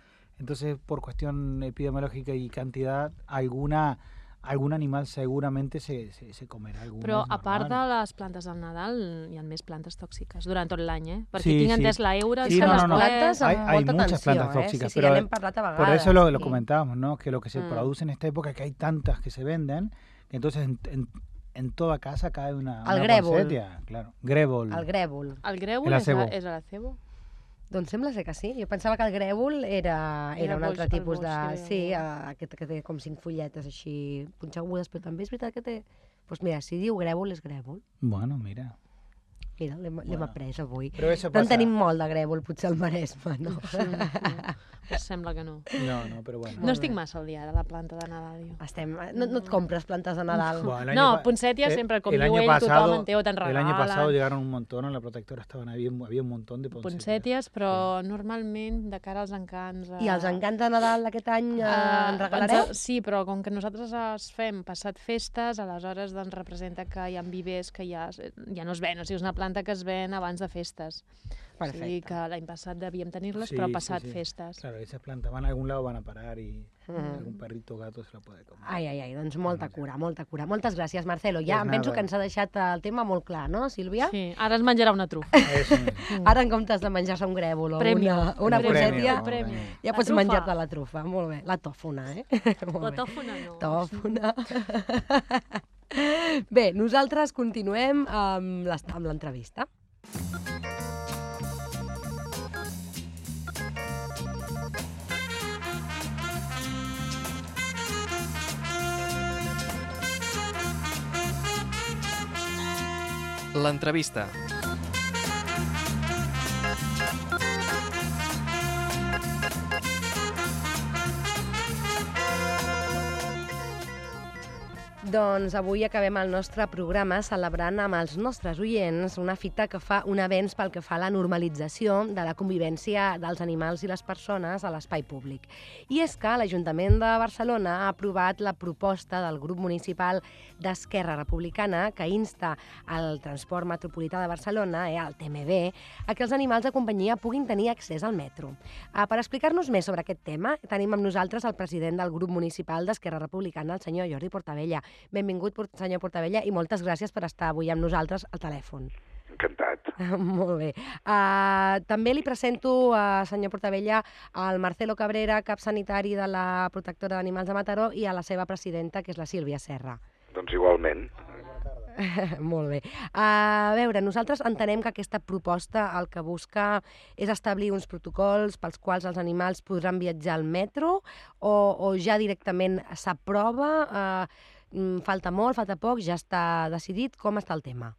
Entonces, por cuestión epidemiológica y cantidad, alguna algún animal seguramente se, se, se comerá alguna. Però a part de les plantes del Nadal, hi ha més plantes tòxiques durant tot l'any, eh? Perquè Sí, tinc sí. entès la eura... Sí, no, no, no. plantes Hay, hay muchas plantas eh? tóxicas, Sí, sí, pero ja parlat a vegades. por eso lo, lo sí. comentábamos, ¿no? Que lo que se Mm. produce en esta época, que hay tantas que se venden, que entonces en, en, en toda casa cae una, El una grèvol. claro. Grébol. El grèvol. El grèvol és, a, és a la cebo? Doncs sembla ser que sí. Jo pensava que el grèvol era, Era era un altre tipus de... sí, Sí, el eh, aquest que té com cinc fulletes així punxegudes, però també és veritat que té... Doncs mira, si diu grèvol, és grèvol. Bueno, mira. Mira, l'hem l'hem Bueno. après avui. Pero eso No en pasa. tenim molt de grèvol, potser al Maresme, no? Sí, sí. Pues sembla que no. No, no, pero bueno. No estic massa al dia de la planta de Nadal, jo. Estem... No, no et compres plantes de Nadal? Bueno, el No, pa- poncètia eh, sempre, com el diu año ell, pasado- tothom en té o te'n El año pasado regalen. llegaron un montón, en la protectora estaban había, había un montón de poncetias. Poncèties, però normalment de cara als encants... I els encants de Nadal d'aquest any eh, Ah, en regalareu? ens- Sí, però com que nosaltres els fem passat festes, aleshores doncs, representa que hi ha vivers que ja, ja no es ven, o sigui, és una planta que es ven abans de festes. O sigui Perfecte. que l'any passat devíem tenir-les, Sí, però sí, passat sí. festes. Claro, esas plantas van a algún lado, van a parar y Mm. algún perrito o gato se la puede comer. Ai, ai, ai, doncs molta cura, molta cura. Moltes gràcies, Marcelo. Ja Pues em penso nada. que ens ha deixat el tema molt clar, no, Sílvia? Sí, ara es menjarà una trufa. Eso mismo. Ara, en comptes de menjar-se un grèvol o Premio. una, una. Premi. ja La pots trufa. menjar-te la trufa. Molt bé. La tòfona, eh? La tòfona no. Tòfona. Bé, nosaltres continuem amb amb l'entrevista. L'entrevista. Doncs avui acabem el nostre programa celebrant amb els nostres oients una fita que fa un avenç pel que fa a la normalització de la convivència dels animals i les persones a l'espai públic. I és que l'Ajuntament de Barcelona ha aprovat la proposta del grup municipal d'Esquerra Republicana que insta al Transport Metropolità de Barcelona, eh, el TMB, a que els animals de companyia puguin tenir accés al metro. Ah, per explicar-nos més sobre aquest tema, tenim amb nosaltres el president del grup municipal d'Esquerra Republicana, el senyor Jordi Portavella. Benvingut, senyor Portavella, i moltes gràcies per estar avui amb nosaltres al telèfon. Encantat. Molt bé. Uh, també li presento, uh, senyor Portavella, al Marcelo Cabrera, cap sanitari de la Protectora d'Animals de Mataró, i a la seva presidenta, que és la Sílvia Serra. Doncs igualment. Molt bé. A veure, nosaltres entenem que aquesta proposta el que busca és establir uns protocols pels quals els animals podran viatjar al metro o, o ja directament s'aprova, eh, falta molt, falta poc, ja està decidit, com està el tema?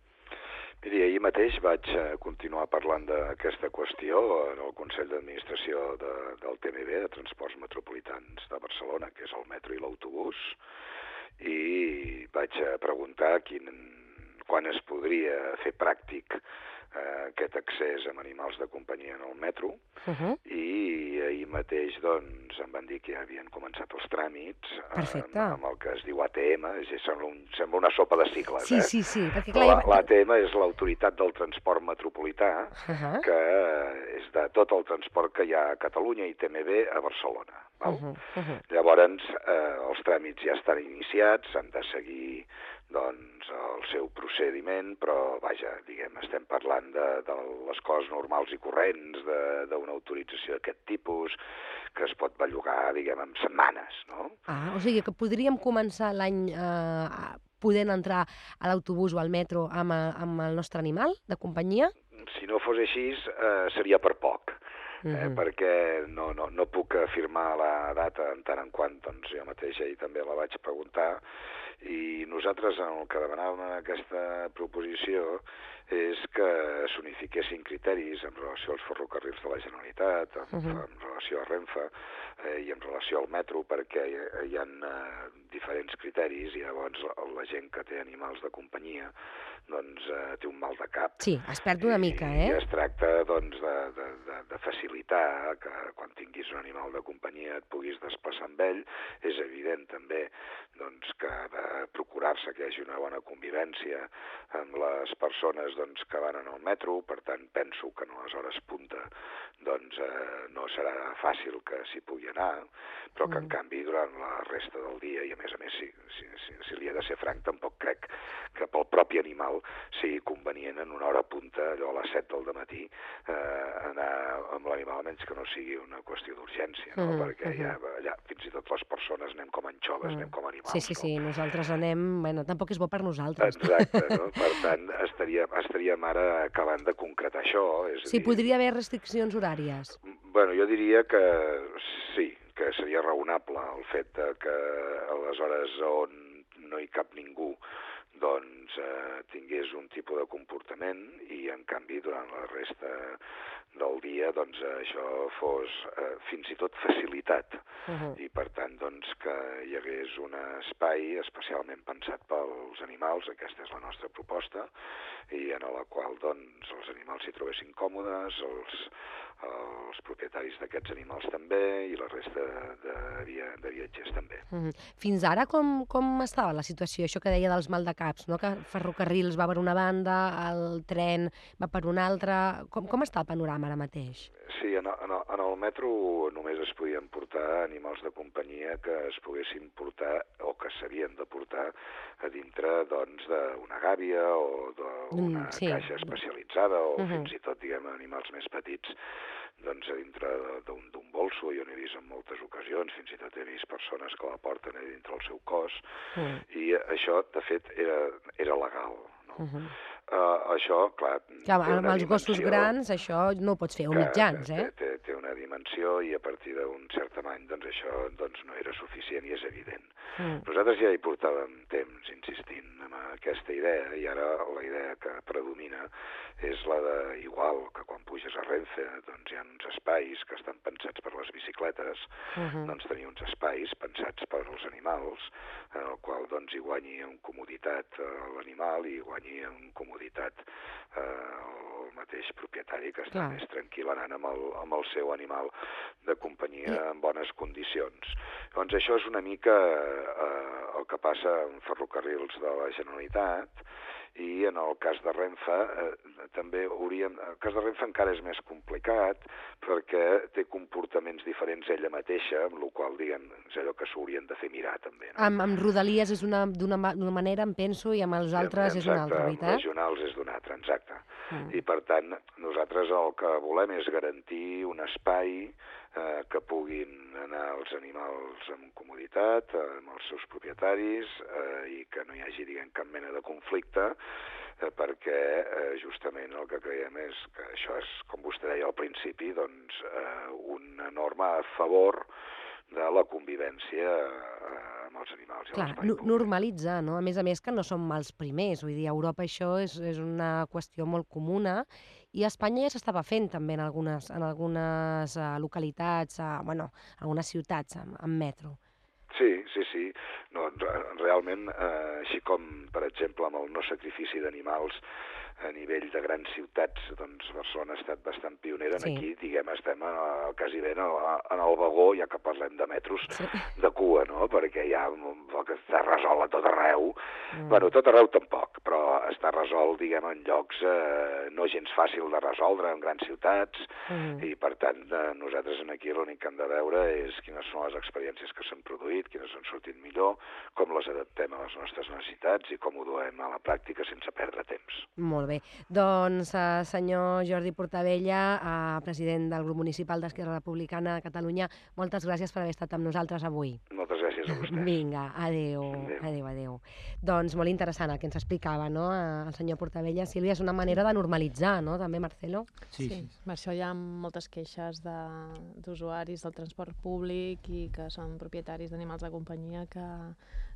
Miri, ahir mateix vaig eh, continuar parlant d'aquesta qüestió en el Consell d'Administració de, del TMB, de Transports Metropolitans de Barcelona, que és el metro i l'autobús, i vaig a preguntar quin, quan es podria fer pràctic eh, aquest accés amb animals de companyia en el metro Uh -huh. i ahir mateix doncs, em van dir que ja havien començat els tràmits eh, Perfecte. amb, amb el que es diu ATM, és, dir, sembla, un, sembla una sopa de cicles, Sí, eh? sí, sí, perquè clar... la- L'ATM és l'autoritat del transport metropolità, Uh -huh. que és de tot el transport que hi ha a Catalunya i TMB a Barcelona. Val? Uh -huh. Uh -huh. Llavors, eh, els tràmits ja estan iniciats, han de seguir doncs, el seu procediment, però, vaja, diguem, estem parlant de, de les coses normals i corrents de- d'una autorització d'aquest tipus, que es pot bellugar, diguem, en setmanes, no? Ah, o sigui que podríem començar l'any eh, podent entrar a l'autobús o al metro amb, amb el nostre animal de companyia? Si no fos així, eh, seria per poc. Eh, Mhm. perquè no, no, no puc afirmar la data en tant en quant doncs, jo mateix ahir també la vaig preguntar i nosaltres el que demanàvem en aquesta proposició és que s'unifiquessin criteris en relació als ferrocarrils de la Generalitat, en, Mhm. en relació a Renfe eh, i en relació al metro, perquè hi, hi ha eh, diferents criteris i llavors la, la gent que té animals de companyia doncs eh, té un mal de cap Sí, es perd una mica, i eh? es tracta doncs, de, de, de, de facilitar que quan tinguis un animal de companyia et puguis desplaçar amb ell. És evident també doncs, que ha de procurar-se que hi hagi una bona convivència amb les persones doncs, que van en el metro, per tant penso que en les hores punta doncs, eh, no serà fàcil que s'hi pugui anar, però que en Mm. canvi durant la resta del dia, i a més a més, si, si, si, si li he de ser franc, tampoc crec que pel propi animal sigui convenient en una hora punta, allò a les 7 del matí, eh, anar amb l'animal, a menys que no sigui una qüestió d'urgència, no? Mhm, perquè ja, mhm. allà, fins i tot les persones anem com anxoves, Mm. anem com animals. Sí, sí, sí, nosaltres anem... Bueno, tampoc és bo per No? nosaltres. Exacte, no? Per tant, estaria, estaríem ara acabant de concretar això. És Sí, dir, podria haver restriccions horàries. Bueno, jo diria que sí, que seria raonable el fet de que a les hores on no hi cap ningú doncs eh, tingués un tipus de comportament i en canvi durant la resta del dia doncs això fos eh, fins i tot facilitat Uh -huh. i per tant doncs que hi hagués un espai especialment pensat pels animals, aquesta és la nostra proposta, i en la qual doncs els animals s'hi trobessin còmodes, els, els propietaris d'aquests animals també i la resta de, via, de viatgers també. Mhm. Fins ara com, com estava la situació? Això que deia dels maldecaps, no? que ferrocarrils va per una banda, el tren va per una altra... Com, com està el panorama ara mateix? Sí, en, en, en el metro només es podien portar animals de companyia que es poguessin portar o que s'havien de portar a dintre doncs, d'una gàbia o d'una Mm, sí. caixa especialitzada o Mhm. fins i tot, diguem, animals més petits doncs, a dintre d'un bolso. Jo n'he vist en moltes ocasions, fins i tot he vist persones que la porten a dintre el seu cos Mm. i això, de fet, era, era legal. No? Uh -huh. Uh, això, clar, té amb els gossos grans això no ho pots fer, o que mitjans, eh? té, té una dimensió i a partir d'un cert tamany doncs això doncs, no era suficient i és evident. Mm. Nosaltres ja hi portàvem temps insistint en aquesta idea i ara la idea que predomina és la de, igual que quan puges a Renfe doncs hi ha uns espais que estan pensats per les bicicletes, Mhm. doncs tenir uns espais pensats per als animals en el qual doncs hi guanyi en comoditat eh, l'animal i guanyi en comoditat eh, el mateix propietari que està Clar. més tranquil anant amb el, amb el seu animal de companyia en bones condicions. Doncs això és una mica eh, el que passa en ferrocarrils de la Generalitat i en el cas de Renfe eh, també hauríem... El cas de Renfe encara és més complicat perquè té comportaments diferents ella mateixa, amb la qual diguem, és allò que s'haurien de fer mirar també. No? Amb, amb Rodalies és una- d'una d'una manera, em penso, i amb els altres és una altra, veritat? regionals és d'una altra, exacte. Mm. I per tant, nosaltres el que volem és garantir un espai eh, que puguin anar els animals amb comoditat, eh, amb els seus propietaris, eh, i que no hi hagi, diguem, cap mena de conflicte, eh, perquè eh, justament el que creiem és que això és, com vostè deia al principi, doncs, eh, una norma a favor de la convivència eh, amb els animals Clar, l'espai no, normalitzar, no? A més a més que no som els primers, vull dir, a Europa això és, és una qüestió molt comuna i a Espanya ja s'estava fent també en algunes, en algunes uh, localitats, uh, bueno, algunes ciutats amb, amb metro. Sí, sí, sí. No, re- realment, eh, així com, per exemple, amb el no sacrifici d'animals a nivell de grans ciutats, doncs Barcelona ha estat bastant pionera Sí. aquí, diguem, estem a, quasi ben en, en el vagó, ja que parlem de metros, Sí. de cua, no?, perquè un poc que està resolt a tot arreu. Mm. Bueno, tot arreu tampoc, però està resolt, diguem, en llocs eh, no gens fàcil de resoldre, en grans ciutats, Mm. i per tant eh, nosaltres en aquí l'únic que hem de veure és quines són les experiències que s'han produït, quines han sortit millor, com les adaptem a les nostres necessitats i com ho duem a la pràctica sense perdre temps. Molt bé. Doncs, eh, senyor Jordi Portavella, eh, president del grup municipal d'Esquerra Republicana de Catalunya, moltes gràcies per haver estat amb nosaltres avui. Moltes gràcies a vostès. Vinga, adeu, Adéu. adeu, adeu. Doncs molt interessant el que ens explicava no? eh, el senyor Portavella. Sílvia, és una manera de normalitzar, no?, també, Marcelo? Sí, sí. Per això hi ha moltes queixes de- d'usuaris del transport públic i que són propietaris d'animals de companyia que,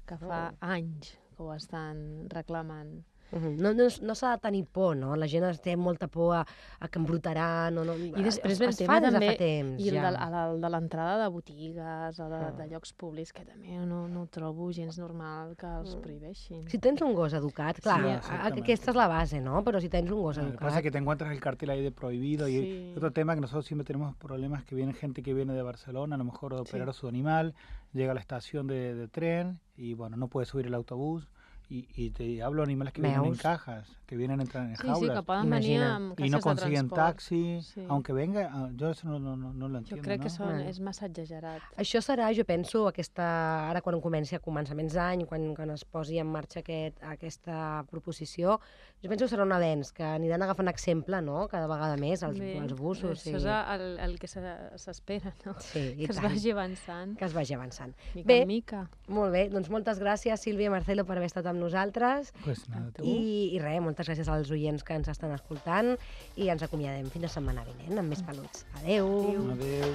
que fa Oh. anys que ho estan reclamant. Mhm. No, no, no s'ha de tenir por, no? La gent té molta por a, a que embrutaran... No, no, I després ve el tema també, fa temps, i el ja. de, el de l'entrada de botigues o de, Ah. de llocs públics, que també no, no trobo gens normal que els prohibeixin. Si tens un gos educat, clar, Sí, a- a- aquesta és la base, ¿no? Però si tens un gos Lo que educat... pasa es que te encuentras el cartel ahí de prohibido y Sí. otro tema que nosotros siempre tenemos problemas que viene gente que viene de Barcelona, a lo mejor de Sí. operar su animal, llega a la estación de, de tren y bueno, no puede subir el autobús y, y te hablo de animales que vienen en cajas, que vienen en, tra- en Sí, sí, jaulas que poden venir amb caixes no consiguen taxi, Sí. aunque venga, ah, yo eso no, no, no, no lo Jo entiendo. crec que ¿no? són, Bueno. és massa exagerat. Això serà, jo penso, aquesta, ara quan comenci a començaments d'any, quan, quan es posi en marxa aquest, aquesta proposició, jo penso que serà un avenç, que aniran agafant exemple, no?, cada vegada més, els, Bé, els bussos. Això és el, el que se- s'espera, no? Sí, i que es tant. vagi avançant, que es vagi avançant. mica Bé. en mica. Molt bé, doncs moltes gràcies, Sílvia i Marcelo, per haver estat amb nosaltres. Pues nada. I, I res, moltes gràcies als oients que ens estan escoltant i ens acomiadem fins la setmana vinent amb més peluts. Adeu. Adeu.